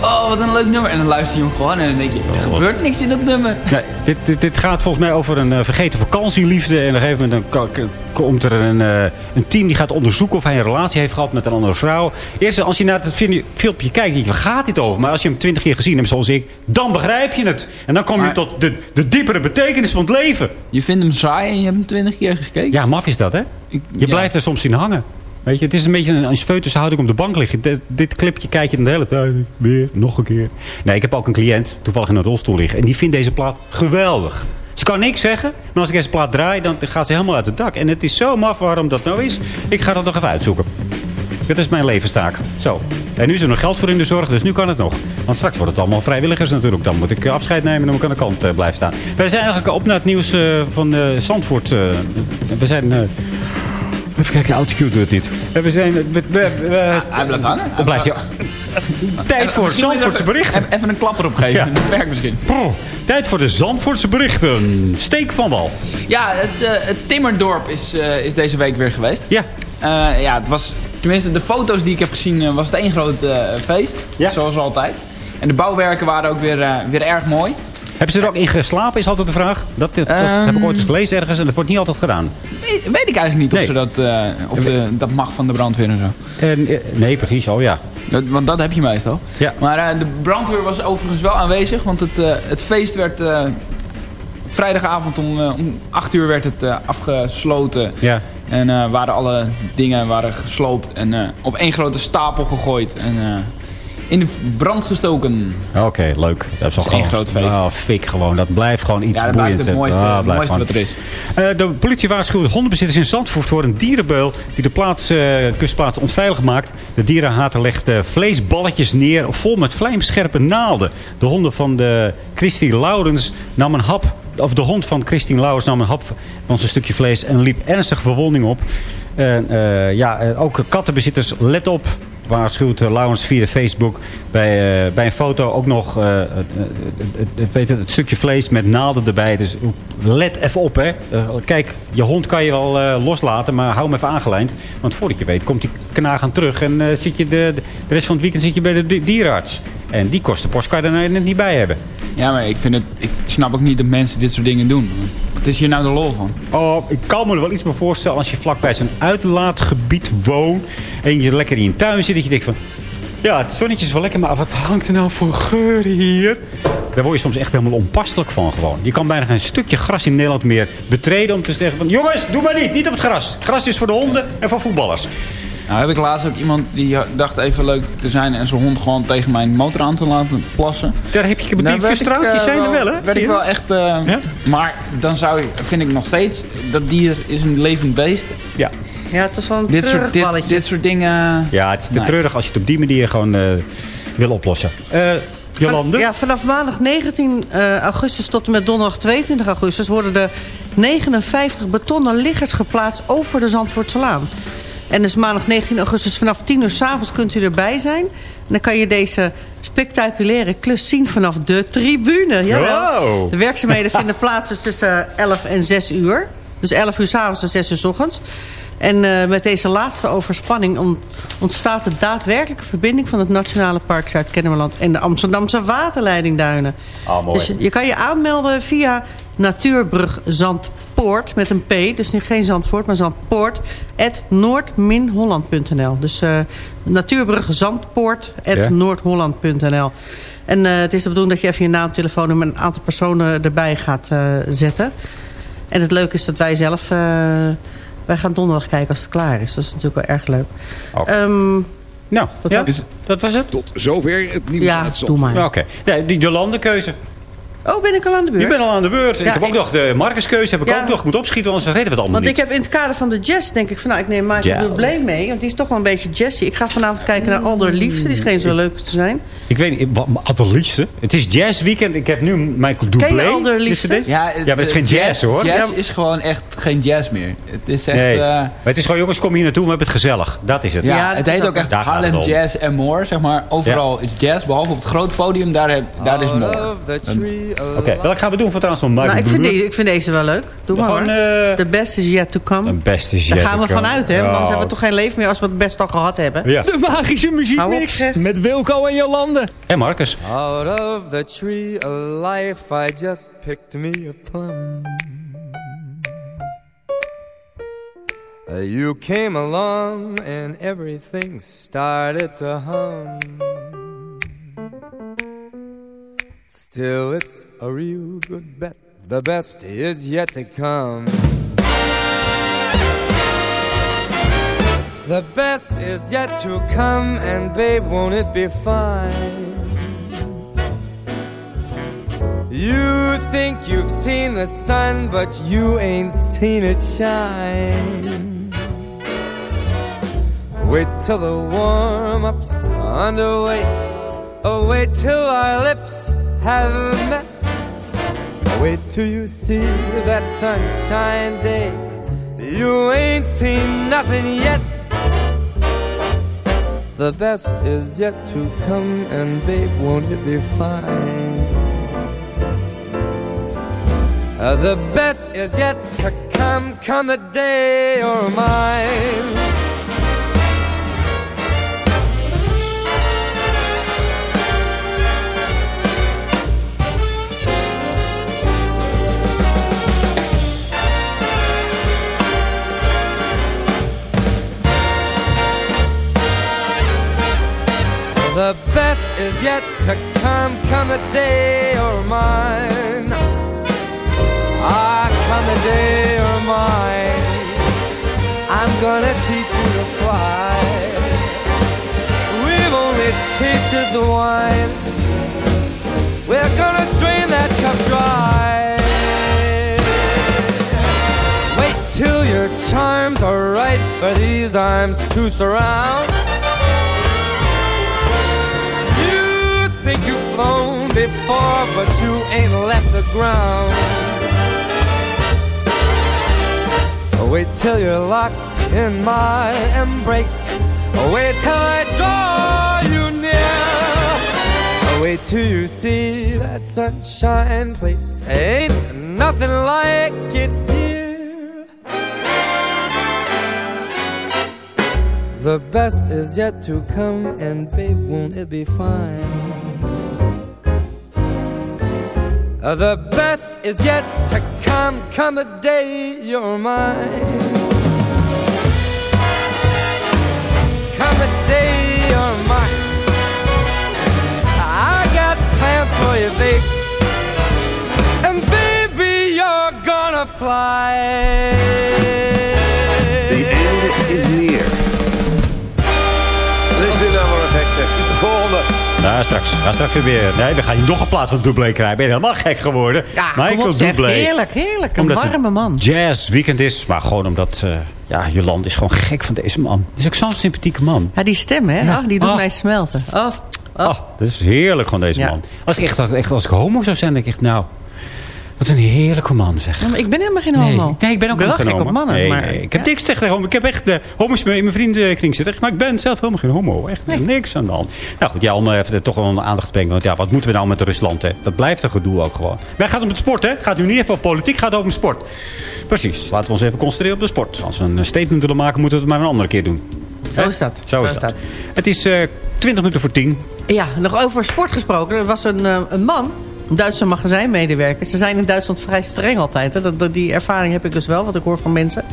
oh wat een leuk nummer. En dan luister je hem gewoon en dan denk je, er gebeurt niks in dat nummer. Nee, dit, dit, dit gaat volgens mij over een eh, vergeten vakantieliefde. En op een gegeven moment komt er een, eh, een team die gaat onderzoeken of hij een relatie heeft gehad met een andere vrouw. Eerst als je naar het filmpje kijkt, denk je, waar gaat dit over? Maar als je hem twintig keer gezien hebt zoals ik, dan begrijp je het. En dan kom je tot de, de diepere betekenis van het leven. Je vindt hem saai en je hebt hem twintig keer gekeken. Ja, maf is dat, hè? Je ja. blijft er soms in hangen. Weet je, het is een beetje een, een foetushouding op de bank liggen. Dit, clipje kijk je de hele tijd. Weer, nog een keer. Nee, ik heb ook een cliënt, toevallig in een rolstoel liggen. En die vindt deze plaat geweldig. Ze kan niks zeggen, maar als ik deze plaat draai, dan gaat ze helemaal uit het dak. En het is zo maf waarom dat nou is. Ik ga dat nog even uitzoeken. Dit is mijn levenstaak. Zo. En nu is er nog geld voor in de zorg, dus nu kan het nog. Want straks wordt het allemaal vrijwilligers natuurlijk. Dan moet ik eh, afscheid nemen en dan moet ik aan de kant eh, blijven staan. Wij zijn eigenlijk op naar het nieuws eh, van eh, Zandvoort. eh. we zijn... eh, even kijken, autocue doet het niet. Eh, we zijn... we- we- we- Hij blijft hangen. Dan blijf je... Tijd voor je Zandvoortse even- berichten. Even een klapper opgeven, Ja. dat werkt misschien. Tijd voor de Zandvoortse berichten. Steek van wal. Ja, het, eh, het Timmerdorp is, eh, is deze week weer geweest. Ja. Eh, ja, het was, tenminste de foto's die ik heb gezien, eh, was het één groot eh, feest. Ja. Zoals altijd. En de bouwwerken waren ook weer, eh, weer erg mooi. Hebben ze er ook in geslapen, is altijd de vraag. Dat, dat, dat Ehm. heb ik ooit eens gelezen ergens en dat wordt niet altijd gedaan. Weet, weet ik eigenlijk niet Nee. of, ze dat, eh, of de, dat mag van de brandweer en zo. En, eh, nee, precies. Oh ja. Dat, want dat heb je meestal. Ja. Maar eh, de brandweer was overigens wel aanwezig, want het, het feest werd vrijdagavond om, om 8 uur werd het afgesloten. Ja. En waren alle dingen waren gesloopt en op één grote stapel gegooid en in de brand gestoken. Oké, leuk. Dat is al gewoon- groot feest. Oh, fik gewoon. Dat blijft gewoon iets Ja, dat blijft boeiends. het mooiste, Ah, het blijft mooiste gewoon- wat er is. Eh, de politie waarschuwt hondenbezitters in Zandvoort voor een dierenbeul die de plaats, eh, kustplaats onveilig maakt. De dierenhater legt eh, vleesballetjes neer vol met vlijmscherpe naalden. De honden van de Christine Laurens nam een hap, of de hond van Christine Laurens nam een hap van zijn stukje vlees en liep ernstige verwonding op. En, ja, ook kattenbezitters, let op. Waarschuwt uh, Laurens via Facebook bij, eh, bij een foto ook nog eh, het, stukje vlees met naalden erbij. Dus let even op. Hè. Eh, kijk, je hond kan je wel eh, loslaten, maar hou hem even aangelijnd. Want voordat je weet komt die knaag aan terug en eh, zit je de, de rest van het weekend zit je bij de di- dierenarts. En die kostenpost kan je er net niet bij hebben. Ja, maar ik, vind het, ik snap ook niet dat mensen dit soort dingen doen. Wat is hier nou de lol van? Oh, ik kan me er wel iets bij voorstellen als je vlakbij zo'n uitlaatgebied woont. En je lekker in tuin zit. Dat je denkt van, ja, het zonnetje is wel lekker, maar wat hangt er nou voor geur hier? Daar word je soms echt helemaal onpasselijk van gewoon. Je kan bijna geen stukje gras in Nederland meer betreden om te zeggen van... Jongens, doe maar niet, niet op het gras. Gras is voor de honden en voor voetballers. Nou heb ik laatst ook iemand die dacht even leuk te zijn en zijn hond gewoon tegen mijn motor aan te laten plassen. Daar heb je die werd ik, frustraties eh, zijn er wel, hè? Werd Zie ik wel echt... eh, Maar dan zou ik, vind ik nog steeds, dat dier is een levend beest. Ja. Ja, het is wel een Dit soort, dit, soort dingen... Ja, het is te Nee. treurig als je het op die manier gewoon eh, wil oplossen. Eh Jolande? Ja, vanaf maandag 19 eh, augustus tot en met donderdag 22 augustus... worden er 59 betonnen liggers geplaatst over de Zandvoortselaan. En dus maandag 19 augustus vanaf 10 uur s'avonds kunt u erbij zijn. En dan kan je deze spectaculaire klus zien vanaf de tribune. Jawel. Wow. De werkzaamheden vinden plaats tussen 11 en 6 uur. Dus 11 uur s'avonds en 6 uur s ochtends. En eh, met deze laatste overspanning on- ontstaat de daadwerkelijke verbinding... van het Nationale Park Zuid-Kennemerland en de Amsterdamse waterleidingduinen. Ah, mooi. Dus je kan je aanmelden via Natuurbrug Zandpoort met een P. Dus geen Zandvoort, maar Zandpoort. at noord-holland.nl. Dus eh Natuurbrug Zandpoort at Ja. noordholland.nl. En eh, het is de bedoeling dat je even je naam, telefoon en een aantal personen erbij gaat zetten. En het leuke is dat wij zelf... wij gaan donderdag kijken als het klaar is. Dat is natuurlijk wel erg leuk. Oké. Ehm, Nou, dat ja, was- dat was het? Tot zover het nieuws Ja, doe maar. Oké. Ja, die Jolande keuze. Oh, ben ik al aan de beurt? Je bent al aan de beurt. ik Ja, heb ook ik- nog de Marcuskeuze, heb ik Ja. ook nog. Ik moet opschieten, anders reden we het allemaal Want ik niet. heb in het kader van de jazz denk ik van nou, ik neem Michael Jazz. Bublé mee. Want die is toch wel een beetje jazzy. Ik ga vanavond kijken naar Allerliefste. Die is geen zo leuk te zijn. Ik weet niet, wat- maar allerliefste. Het is jazzweekend. Ik heb nu Michael Dublé. Ken je Allerliefste? Is het ja, maar het is geen jazz, hoor. Jazz is gewoon echt geen jazz meer. Het is echt... Nee, eh, maar het is gewoon, jongens, kom hier naartoe, we hebben het gezellig. Dat is het. ja, het heet ook echt Harlem. Jazz and More, zeg maar. Overal is jazz, behalve op het grote podium, daar, heb, daar is more. Oké, welke gaan we doen voor trouwens van Michael Nou, ik, vind die, ik vind deze wel leuk. Doe maar Gewoon, hoor. The best is yet to come. Een beste is Daar gaan to we come. vanuit, hè? Want anders hebben we toch geen leven meer als we het best al gehad hebben. Ja. De magische muziekmix met Wilco en Jolande. En Marcus. Out of the tree of life, I just picked me a plum. You came along and everything started to hum. Still, it's a real good bet. The best is yet to come. The best is yet to come, and babe, won't it be fine? You think you've seen the sun, but you ain't seen it shine. Wait till the warm up's underway. Oh, wait till our lips have met. Wait till you see that sunshine day. You ain't seen nothing yet. The best is yet to come, and babe, won't it be fine? Uh, the best is yet to come, come the day you're mine. The best is yet to come, come a day you're mine. Ah, come the day you're mine. I'm gonna teach you to fly. We've only tasted the wine. We're gonna drain that cup dry. Wait till your charms are right for these arms to surround. Flown before, but you ain't left the ground. Wait till you're locked in my embrace. Wait till I draw you near. Wait till you see that sunshine place. Ain't nothing like it here. The best is yet to come, and babe, won't it be fine? The best is yet to come, come the day you're mine. Come the day you're mine. I got plans for you, babe. And baby, you're gonna fly. The end is near. Is dit nou voor een? De volgende. Ja, straks. Ja, straks weer weer. Nee, we gaan hier nog een plaat van Dublé krijgen. Ben je helemaal gek geworden? Ja, op zeg. Heerlijk, heerlijk. Een Omdat warme man. Jazz weekend is. Maar gewoon omdat... eh ja, Jolande is gewoon gek van deze man. Het is ook zo'n sympathieke man. Ja, die stem, hè? Ja. Die doet Oh. mij smelten. Oh, oh. Oh, dat is heerlijk van deze Ja. man. Als ik, echt, echt, als ik homo zou zijn, denk ik echt... Nou, wat een heerlijke man zeg. Ja, maar ik ben helemaal geen homo. nee, ik ben ook wel helemaal geen gek homo. op mannen. Nee, maar, nee, ik heb niks tegen homo. Ik heb echt de homo's in mijn vriendenkring zitten. Maar ik ben zelf helemaal geen homo. Echt niks aan de hand. Nou goed, ja, om eh, even toch wel een aandacht te brengen. Want ja, wat moeten we nou met Rusland? Hè? Dat blijft een gedoe ook gewoon. Wij gaan om het sport, hè? Gaat nu niet even op politiek, gaat over sport. Precies. Laten we ons even concentreren op de sport. Als we een statement willen maken, moeten we het maar een andere keer doen. Zo is dat. Zo, is dat. Het is eh 20 minuten voor 10. Ja, nog over sport gesproken. Er was een, eh, een man, Duitse magazijnmedewerker. Ze zijn in Duitsland vrij streng altijd. Hè. Dat, dat- die ervaring heb ik dus wel, wat ik hoor van mensen.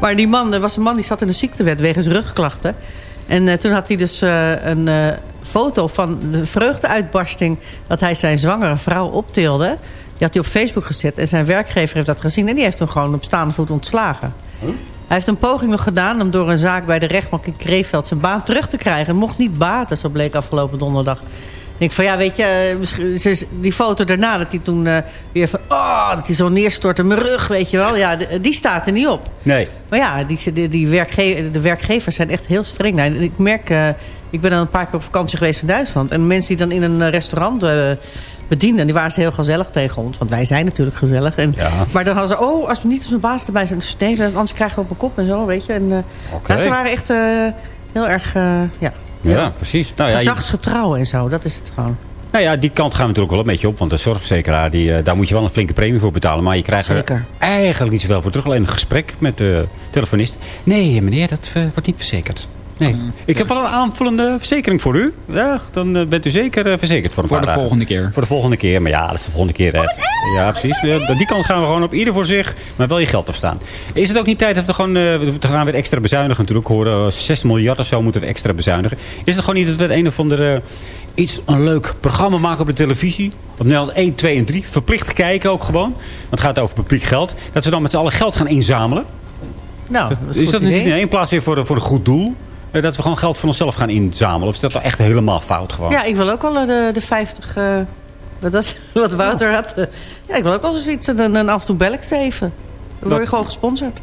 Maar die man, er was een man die zat in de ziektewet wegens rugklachten. En eh, toen had hij dus eh, een eh, foto van de vreugdeuitbarsting... dat hij zijn zwangere vrouw optilde. Die had hij op Facebook gezet. En zijn werkgever heeft dat gezien. En die heeft hem gewoon op staande voet ontslagen. Hij heeft een poging nog gedaan om door een zaak bij de rechtbank in Kreeveld zijn baan terug te krijgen. Het mocht niet baten, zo bleek afgelopen donderdag. Ik denk van ja, weet je, eh, die foto daarna dat hij toen eh, weer van... Oh, dat hij zo neerstort in mijn rug, weet je wel. Ja, de- die staat er niet op. Nee. Maar ja, die, die, die werkge- de werkgevers zijn echt heel streng. Nou, ik merk, eh, ik ben dan een paar keer op vakantie geweest in Duitsland. En mensen die dan in een eh, restaurant eh, bedienen, die waren ze heel gezellig tegen ons. Want wij zijn natuurlijk gezellig. En, Maar dan hadden ze, oh, als we niet als mijn baas erbij zijn. Nee, anders krijgen we op een kop en zo, weet je. En, eh, ja, ze waren echt eh, heel erg, eh, ja, Ja, precies. Nou ja, je- gezagsgetrouw en zo. Dat is het gewoon. Nou ja, die kant gaan we natuurlijk wel een beetje op. Want de zorgverzekeraar, die, eh, daar moet je wel een flinke premie voor betalen. Maar je krijgt Zeker. er eigenlijk niet zoveel voor terug. Alleen een gesprek met de telefonist. Nee, meneer, dat eh, wordt niet verzekerd. Nee. Ik heb wel een aanvullende verzekering voor u. Ja, dan eh, bent u zeker eh, verzekerd voor een Voor paar de dagen. volgende keer. Voor de volgende keer. Maar ja, dat is de volgende keer. echt. Ja, precies. Ja, die kant gaan we gewoon op ieder voor zich. Maar wel je geld afstaan. Is het ook niet tijd dat we gewoon... eh, we gaan weer extra bezuinigen natuurlijk. Ik hoorde eh, 6 miljard of zo moeten we extra bezuinigen. Is het gewoon niet dat we het een of andere... Iets, een leuk programma maken op de televisie. Op Nederland 1, 2 en 3. Verplicht kijken ook gewoon. Want het gaat over publiek geld. Dat we dan met z'n allen geld gaan inzamelen. Nou, dat is, dat niet in plaats weer voor, voor een goed doel? Eh, Dat we gewoon geld voor onszelf gaan inzamelen? Of is dat dan echt helemaal fout gewoon? Ja, ik wil ook wel eh, de, de 50... eh, wat, dat, wat Wouter had. ja, ik wil ook wel eens iets. En af en toe bel ik ze even. Dan word je gewoon gesponsord.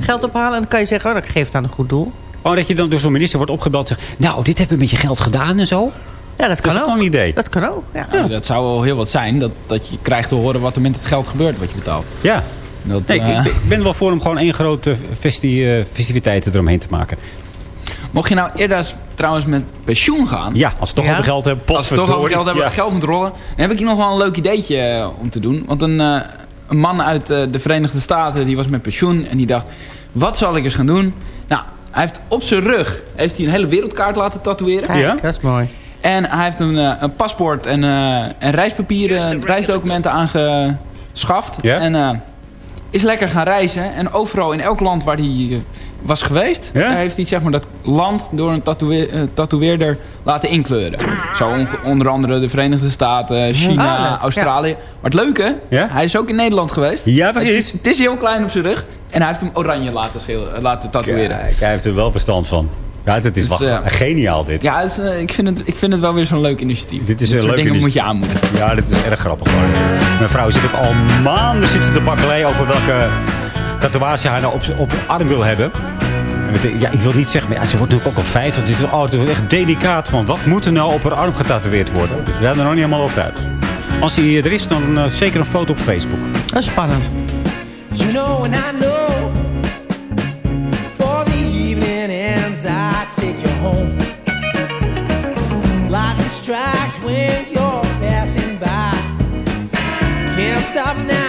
Geld ophalen en dan kan je zeggen... Oh, ik geef het aan een goed doel. Oh, dat je dan door zo'n minister wordt opgebeld en zegt... Nou, dit hebben we met je geld gedaan en zo. Ja, dat kan is ook een idee. Dat kan ook, ja. Ja, Dat zou wel heel wat zijn. Dat, dat je krijgt te horen wat er met het geld gebeurt wat je betaalt. Ja. Dat, Nee, ik, ik- ik ben wel voor om gewoon één grote festi eh, festiviteiten eromheen te maken. Mocht je nou eerder trouwens met pensioen gaan. Ja, als we toch Ja. over geld hebben. Als we toch over geld hebben, Ja. geld moet rollen. Dan heb ik hier nog wel een leuk ideetje eh, om te doen. Want een, eh, een man uit eh, de Verenigde Staten die was met pensioen. En die dacht, wat zal ik eens gaan doen? Nou, hij heeft op zijn rug heeft hij een hele wereldkaart laten tatoeëren. Kijk, dat is mooi. En hij heeft een, een paspoort en, eh, en reispapieren, reisdocumenten aangeschaft. Ja. En eh, is lekker gaan reizen. En overal in elk land waar hij was geweest... daar heeft hij zeg maar, dat land door een tatoeëer, eh, tatoeëerder laten inkleuren. Zo on- onder andere de Verenigde Staten, China, Ah. Australië. Maar het leuke, hij is ook in Nederland geweest. Ja, precies. Het is, het is heel klein op zijn rug. En hij heeft hem oranje laten, eh, laten tatoeëren. Kijk, hij heeft er wel verstand van. Ja, het is Dus, wel eh, geniaal dit. Ja, is, ik, vind het, ik vind het wel weer zo'n leuk initiatief. Dit is Dit een leuk dingen moet je aanmoedigen. Ja, dit is erg grappig. hoor. Mijn vrouw zit ook al maanden zit ze te bakkelei over welke tatoeage hij nou op, op haar arm wil hebben. En het- ja, ik wil niet zeggen, maar ja, ze wordt natuurlijk ook al vijf. Het is, oh, het is echt delicaat van wat moet er nou op haar arm getatoeëerd worden. Dus we zijn er nog niet helemaal over uit. Als hij er is, dan eh, zeker een foto op Facebook. Dat is spannend. You know, and I know for the evening ends, I take you home. Lightning strikes when you're passing by. Can't stop now,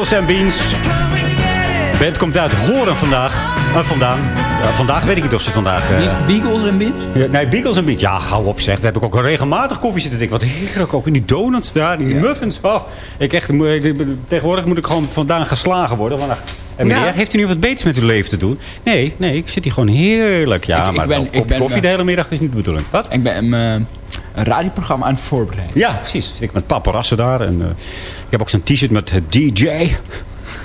Beagles en Beans. Band komt uit Horen vandaag. Vandaan. Ja, vandaag weet ik niet of ze vandaag... eh, Beagles en Beans? ja, nee, Beagles en Beans. Ja, hou op zeg. Daar heb ik ook regelmatig koffie zitten drinken. Wat heerlijk ook. in die donuts daar, die muffins. Oh, ik echt, ik- tegenwoordig moet ik gewoon vandaan geslagen worden. Want, en meneer, Ja. heeft u nu wat beters met uw leven te doen? Nee, nee, ik zit hier gewoon heerlijk. Ja, Ik- ik maar ben- een ik kop ben, koffie eh, de hele middag is niet de bedoeling. Wat? Ik ben eh, een radioprogramma aan het voorbereiden. Ja, precies. Zit ik met paparazzen daar. En, eh, ik heb ook zo'n t-shirt met eh, DJ.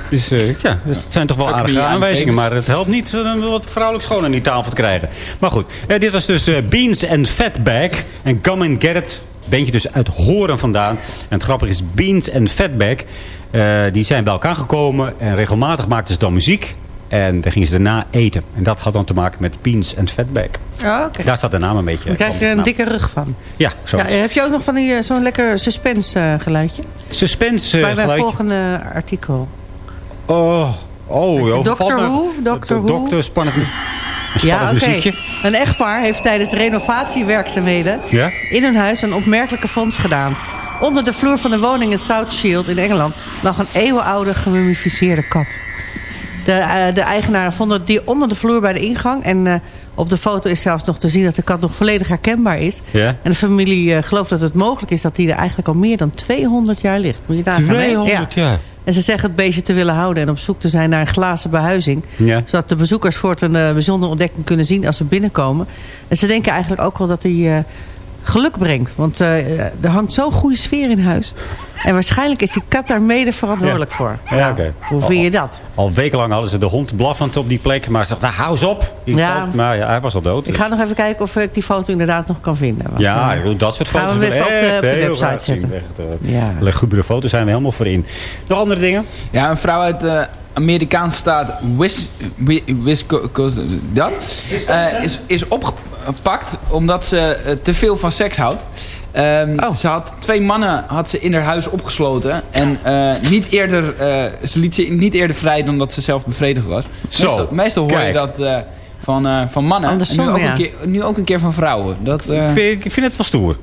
Dus eh, ja, het zijn toch wel aardige aanwijzingen. Maar het helpt niet om wat vrouwelijk schoon aan die tafel te krijgen. Maar goed, eh, dit was dus eh, Beans and Fatback. En Come and Get It. Bandje dus uit Horen vandaan. En het grappige is, Beans and Fatback... eh, die zijn bij elkaar gekomen. En regelmatig maakten ze dan muziek. En dan gingen ze daarna eten. En dat had dan te maken met Beans and Fatback. Oh. Daar staat de naam een beetje Dan krijg je een dikke rug van. Ja, zo. Ja, heb je ook nog van die, eh, zo'n lekker suspense eh, geluidje? Suspense eh, Bij mijn geluidje. volgende artikel. Oh, oh, joh. Me- Who, Dr. Who. Dokter, spannend, spannend Ja, muziekje. Een echtpaar heeft tijdens renovatiewerkzaamheden Ja? in hun huis een opmerkelijke fonds gedaan. Onder de vloer van de woning in South Shield in Engeland lag een eeuwenoude gemummificeerde kat. De, eh, de eigenaren vonden het dier onder de vloer bij de ingang. En eh, op de foto is zelfs nog te zien dat de kat nog volledig herkenbaar is. Ja? En de familie eh, gelooft dat het mogelijk is dat die er eigenlijk al meer dan 200 jaar ligt. Moet je hè? 200 Ja. jaar. En ze zeggen het beestje te willen houden en op zoek te zijn naar een glazen behuizing. Ja. Zodat de bezoekers voortaan een bijzondere ontdekking kunnen zien als ze binnenkomen. En ze denken eigenlijk ook wel dat hij eh, geluk brengt. Want eh, er hangt zo'n goede sfeer in huis. En waarschijnlijk is die kat daar mede verantwoordelijk voor. Ja, oké. Hoe vind je dat? Al wekenlang hadden ze de hond blaffend op die plek. Maar ze dachten, nou, hou eens op. Ik Ja. dacht, maar ja, hij was al dood. Ik dus- ga nog even kijken of ik die foto inderdaad nog kan vinden. Want, ja, bedoel, dat soort gaan we foto's. even willen op de- op website zetten. Echt, eh, Ja. Foto's zijn we helemaal voor in. Nog andere dingen? Ja, een vrouw uit de Amerikaanse staat Wis, Wi- Wisconsin, dat, eh, is, is opgepakt omdat ze eh, te veel van seks houdt. Ehm, Oh. Ze had twee mannen had ze in haar huis opgesloten. En eh, niet eerder, eh, ze liet ze niet eerder vrij dan dat ze zelf bevredigd was. Zo, Meestal, meestal hoor je dat eh, van, eh, van mannen. Andersom, en nu ook, ja. een keer, nu ook een keer van vrouwen. Dat, eh, Ik, vind, ik vind het wel stoer.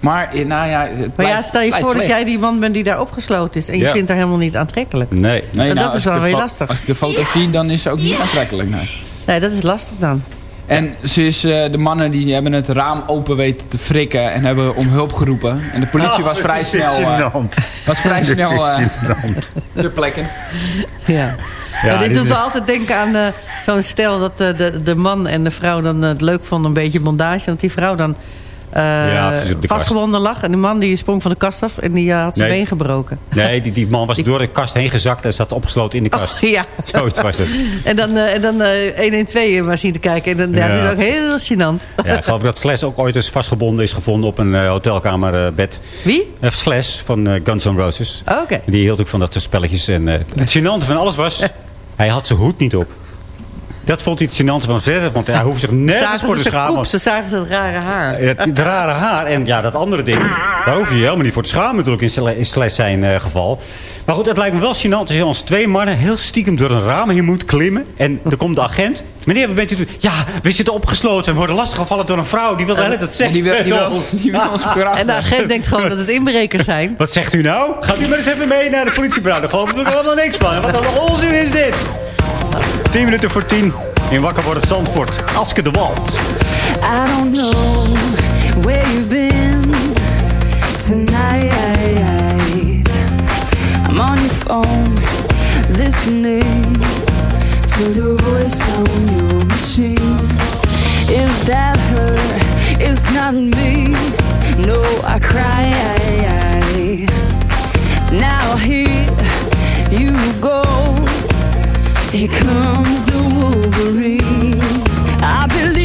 maar nou ja, het Maar ja, stel je voor dat jij die man bent die daar opgesloten is. En je Ja. vindt haar helemaal niet aantrekkelijk. Nee. Nee, En nou, dat is wel weer lastig. Als ik de foto zie, dan is ze ook niet aantrekkelijk. Nee. Nee, dat is lastig dan. En ze is, eh, de mannen die hebben het raam open weten te frikken en hebben om hulp geroepen. En de politie Oh, was vrij snel, eh, was vrij snel eh, ter plekke. Ja. Ja, Maar dit dit doet is- me altijd denken aan eh, zo'n stel dat eh, de, de man en de vrouw dan eh, het leuk vonden, een beetje bondage. Want die vrouw dan eh, Ja, kast. vastgebonden lag. En die man die sprong van de kast af en die eh, had zijn Nee. been gebroken. Nee, die, die man was door de kast heen gezakt en zat opgesloten in de kast. Oh, ja. Zoiets was het. En dan, eh, en dan eh 112 maar zien te kijken. En dan, ja. Ja. dat is ook heel gênant. Ja, ik geloof dat Slash ook ooit eens vastgebonden is gevonden op een eh, hotelkamerbed. Wie? Slash van eh, Guns N' Roses. Oh, Oké. Die hield ook van dat soort spelletjes. En eh, het gênante van alles was, hij had zijn hoed niet op. Dat vond hij het gênante van verder, want hij hoeft zich nergens voor te schamen. koep, ze zagen het rare haar. Het, het rare haar en ja, dat andere ding. Daar hoef je je helemaal niet voor te schamen natuurlijk in Sle- in Slash zijn eh, geval. Maar goed, het lijkt me wel gênant als je als twee mannen heel stiekem door een raam heen moet klimmen. En er komt de agent. Meneer, wat bent u? Ja, we zitten opgesloten en worden lastiggevallen door een vrouw. Die wil hele tijd seks Die wil, die wil, ons. die wil ons. En de agent denkt gewoon dat het inbrekers zijn. Wat zegt u nou? Gaat u maar eens even mee naar de politiebureau. Daar geloof ik natuurlijk helemaal niks van. Wat een onzin is dit? 10 minuten voor 10. In Wakker wordt het Zandvoort. Aske de Wald. I don't know where you've been tonight. I'm on your phone, listening to the voice on your machine. Is that her? It's not me. No, I cry. Now here you go. Here comes the Wolverine. I believe,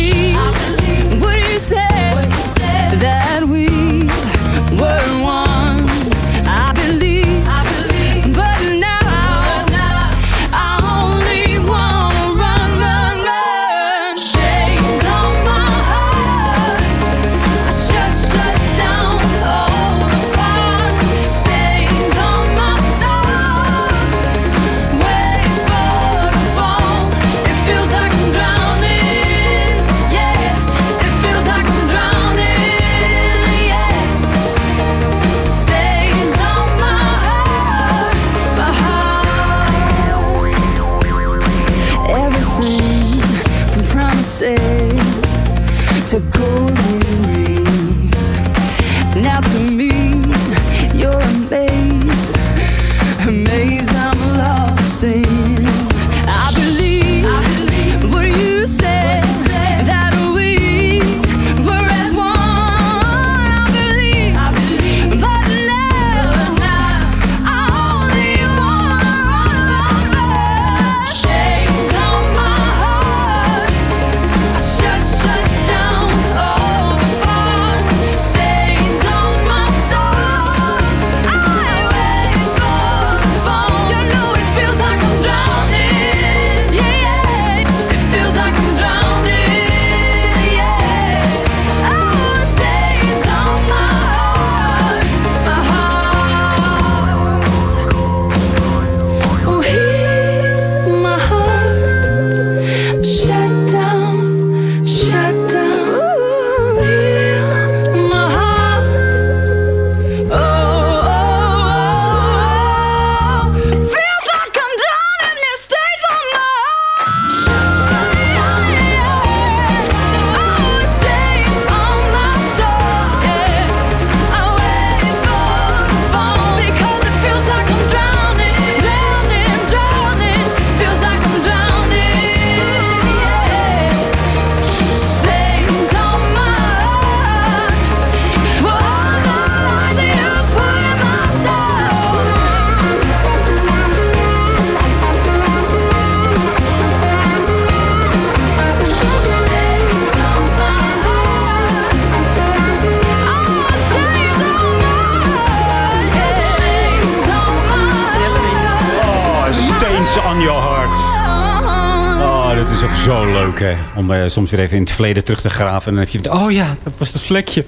eh, soms weer even in het verleden terug te graven. En dan heb je... Oh ja, dat was dat vlekje.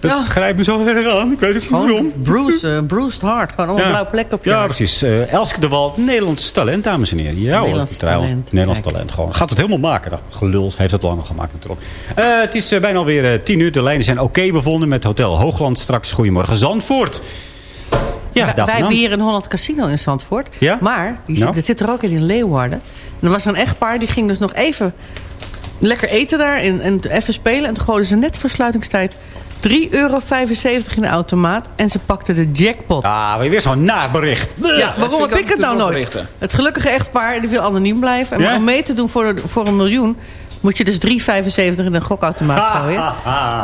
Dat grijpt me zo erg aan. Ik weet ook niet waarom. Bruce, eh, bruised heart. Gewoon een Ja. blauwe plek op je Ja, hart. precies. Eh, Elske de Wal, Nederlands talent, dames en heren. Ja. Nederlands talent. Nederlands talent. Gewoon. Gaat het helemaal maken. Dat gelul heeft het lang nog gemaakt natuurlijk. Het is bijna alweer tien uur. De lijnen zijn oké bevonden met Hotel Hoogland. Straks Goedemorgen Zandvoort. Ja, Wij- hebben dan. hier een Holland Casino in Zandvoort. Ja? Maar, die Nou? zit, er zit er ook in in Leeuwarden. En er was zo'n echtpaar, die ging dus nog even lekker eten daar. En, en even spelen. En toen gooiden ze net voor sluitingstijd 3,75 euro in de automaat. En ze pakten de jackpot. Ah, weer zo'n nabericht. Ja, waarom heb ik het nou nooit? berichten. Het gelukkige echtpaar die wil anoniem blijven. En Ja? maar om mee te doen voor, voor een miljoen... moet je dus 3,75 in een gokautomaat gooien.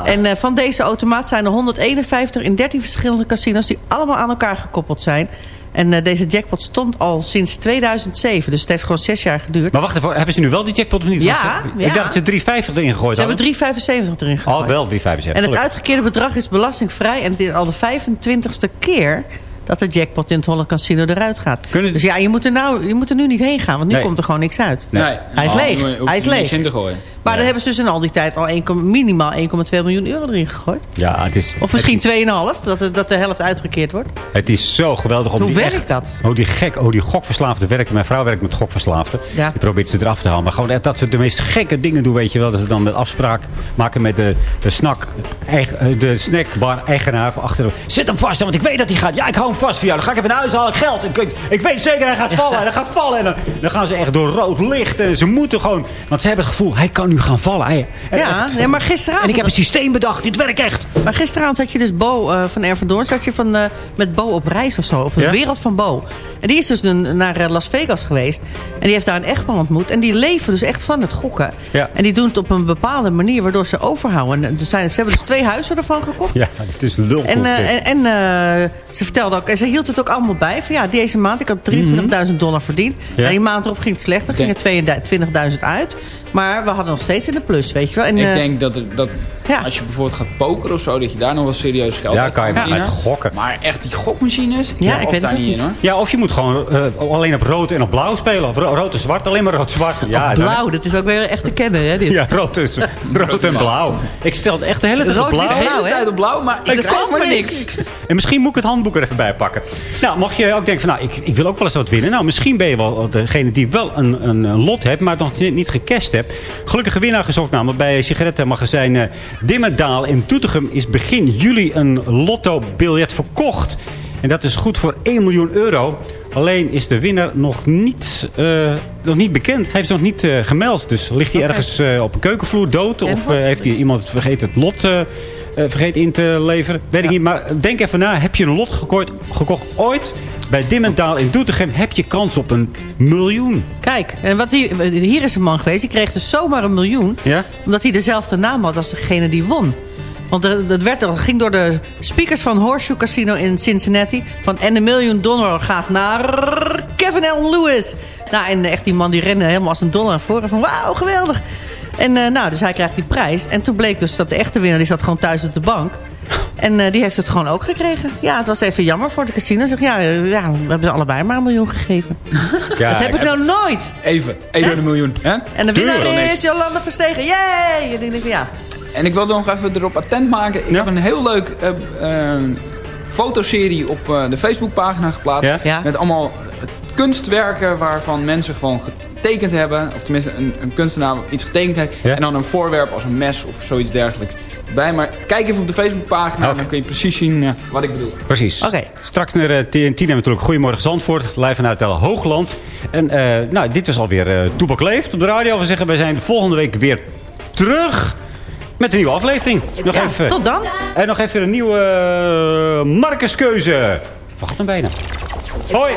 En eh, van deze automaat zijn er 151 in 13 verschillende casinos... die allemaal aan elkaar gekoppeld zijn. En eh, deze jackpot stond al sinds 2007. Dus het heeft gewoon zes jaar geduurd. Maar wacht even, hebben ze nu wel die jackpot of niet? Ja. Ik dacht dat ze 3,50 erin gegooid Ze hadden. hebben 3,75 erin gegooid. Oh, wel 3,75. En het Gelukkig. uitgekeerde bedrag is belastingvrij. En het is al de 25ste keer dat de jackpot in het Holland Casino eruit gaat. Dus ja, je moet, er nou, je moet er nu niet heen gaan. Want nu Nee. komt er gewoon niks uit. Nee. Hij is Oh, leeg. dan hoef je Hij is niks leeg. in te gooien. Maar daar hebben ze dus in al die tijd al 1, minimaal 1,2 miljoen euro erin gegooid. Ja, het is... Of misschien het is- 2,5, dat, de- dat de helft uitgekeerd wordt. Het is zo geweldig. om Hoe die werkt echt- dat? Oh, die gek. Oh, die gokverslaafde werkt. Mijn vrouw werkt met gokverslaafden. Ja. Die probeert ze eraf te halen. Maar gewoon dat ze de meest gekke dingen doen, weet je wel. Dat ze dan met afspraak maken met de, de, snack, eh, de snackbar-eigenaar van achter. Zet hem vast, want ik weet dat hij gaat. Ja, ik hou hem vast voor jou. Dan ga ik even naar huis halen, ik geld. Ik, ik, ik weet zeker, hij gaat vallen. Hij gaat vallen. En dan, dan gaan ze echt door rood licht. En ze moeten gewoon... Want ze hebben het gevoel, hij kan nu gaan vallen. Ja, nee, maar gisteravond... En ik heb een systeem bedacht. Dit werkt echt. Maar gisteravond had je dus Bo eh, van Erven Doorn. Zat je van, eh, met Bo op reis of zo. Of de Ja? wereld van Bo. En die is dus naar eh, Las Vegas geweest. En die heeft daar een echtman ontmoet. En die leven dus echt van het gokken. Ja. En die doen het op een bepaalde manier waardoor ze overhouden. En zijn, ze hebben dus twee huizen ervan gekocht. Ja, het is lul. En, en, en ze vertelde ook, en ze hield het ook allemaal bij. Van ja, deze maand, ik had 23.000 dollar verdiend. Ja. En die maand erop ging het slechter, ging er 22.000 uit. Maar we hadden nog steeds in de plus, weet je wel. En, Ik eh, denk dat, dat als je bijvoorbeeld gaat pokeren of zo, dat je daar nog wel serieus geld Ja, kan je verdienen. met gokken. Maar echt die gokmachines, Ja, ik weet daar het niet in hoor. Ja, of je moet gewoon eh, alleen op rood en op blauw spelen. Of ro- rood en zwart, alleen maar rood-zwart. Ja, dan- blauw, dat is ook weer echt te kennen, hè? Dit. Ja, rood, is, rood en blauw. Ik stel het echt de hele tijd Rood op blauw. De hele tijd op blauw, maar ik krijg valt maar maar niks. En misschien moet ik het handboek er even bij pakken. Nou, mag je ook denken van, nou, ik, ik wil ook wel eens wat winnen. Nou, misschien ben je wel degene die wel een, een, een lot hebt, maar nog niet, niet gecast hebt. Gelukkige winnaar gezocht namelijk bij sigarettenmagazijn eh, Dimmerdaal in Doetinchem is begin juli een lotto-biljet verkocht. En dat is goed voor 1 miljoen euro. Alleen is de winnaar nog niet, eh, nog niet bekend. Hij is nog niet eh, gemeld. Dus ligt hij ergens eh, op een keukenvloer dood? Of heeft hij iemand vergeten het lot vergeten in te leveren? Weet ik niet. Maar denk even na. Heb je een lot gekocht, gekocht ooit? Bij Dimmendaal in Doetinchem heb je kans op een miljoen. Kijk, en wat hier, hier is een man geweest. Die kreeg dus zomaar een miljoen. Ja? Omdat hij dezelfde naam had als degene die won. Want dat werd, ging door de speakers van Horseshoe Casino in Cincinnati. Van en een miljoen dollar gaat naar Kevin L. Lewis. Nou, en echt die man die rende helemaal als een dollar naar voren. Van wauw, geweldig. En eh, nou, dus hij krijgt die prijs. En toen bleek dus dat de echte winnaar, die zat gewoon thuis op de bank. En eh, die heeft het gewoon ook gekregen. Ja, het was even jammer voor de casino. Zeg, ja, eh, ja, we hebben ze allebei maar een miljoen gegeven. dat heb ik nou nooit. Even, even een miljoen. Hè? En de winnaar is Jolanda Verstegen. Yay! En ik denk, ja. En ik wilde nog even erop attent maken. Ik heb een heel leuk eh, eh, fotoserie op eh, de Facebookpagina geplaatst. Ja? Ja. Met allemaal kunstwerken waarvan mensen gewoon getekend hebben. Of tenminste een, een kunstenaar iets getekend heeft. Ja. En dan een voorwerp als een mes of zoiets dergelijks bij. Maar kijk even op de Facebookpagina. Dan kun je precies zien eh, wat ik bedoel. Precies. Oké. Straks naar uh, TNT hebben we natuurlijk Goedemorgen Zandvoort. Live vanuit El Hoogland. En eh, nou, dit was alweer uh, Toebak Leeft op de radio. We zeggen, wij zijn volgende week weer terug met een nieuwe aflevering. Nog Ja, even, tot dan. En nog even een nieuwe uh, Marcuskeuze. Vergat hem bijna. Hoi.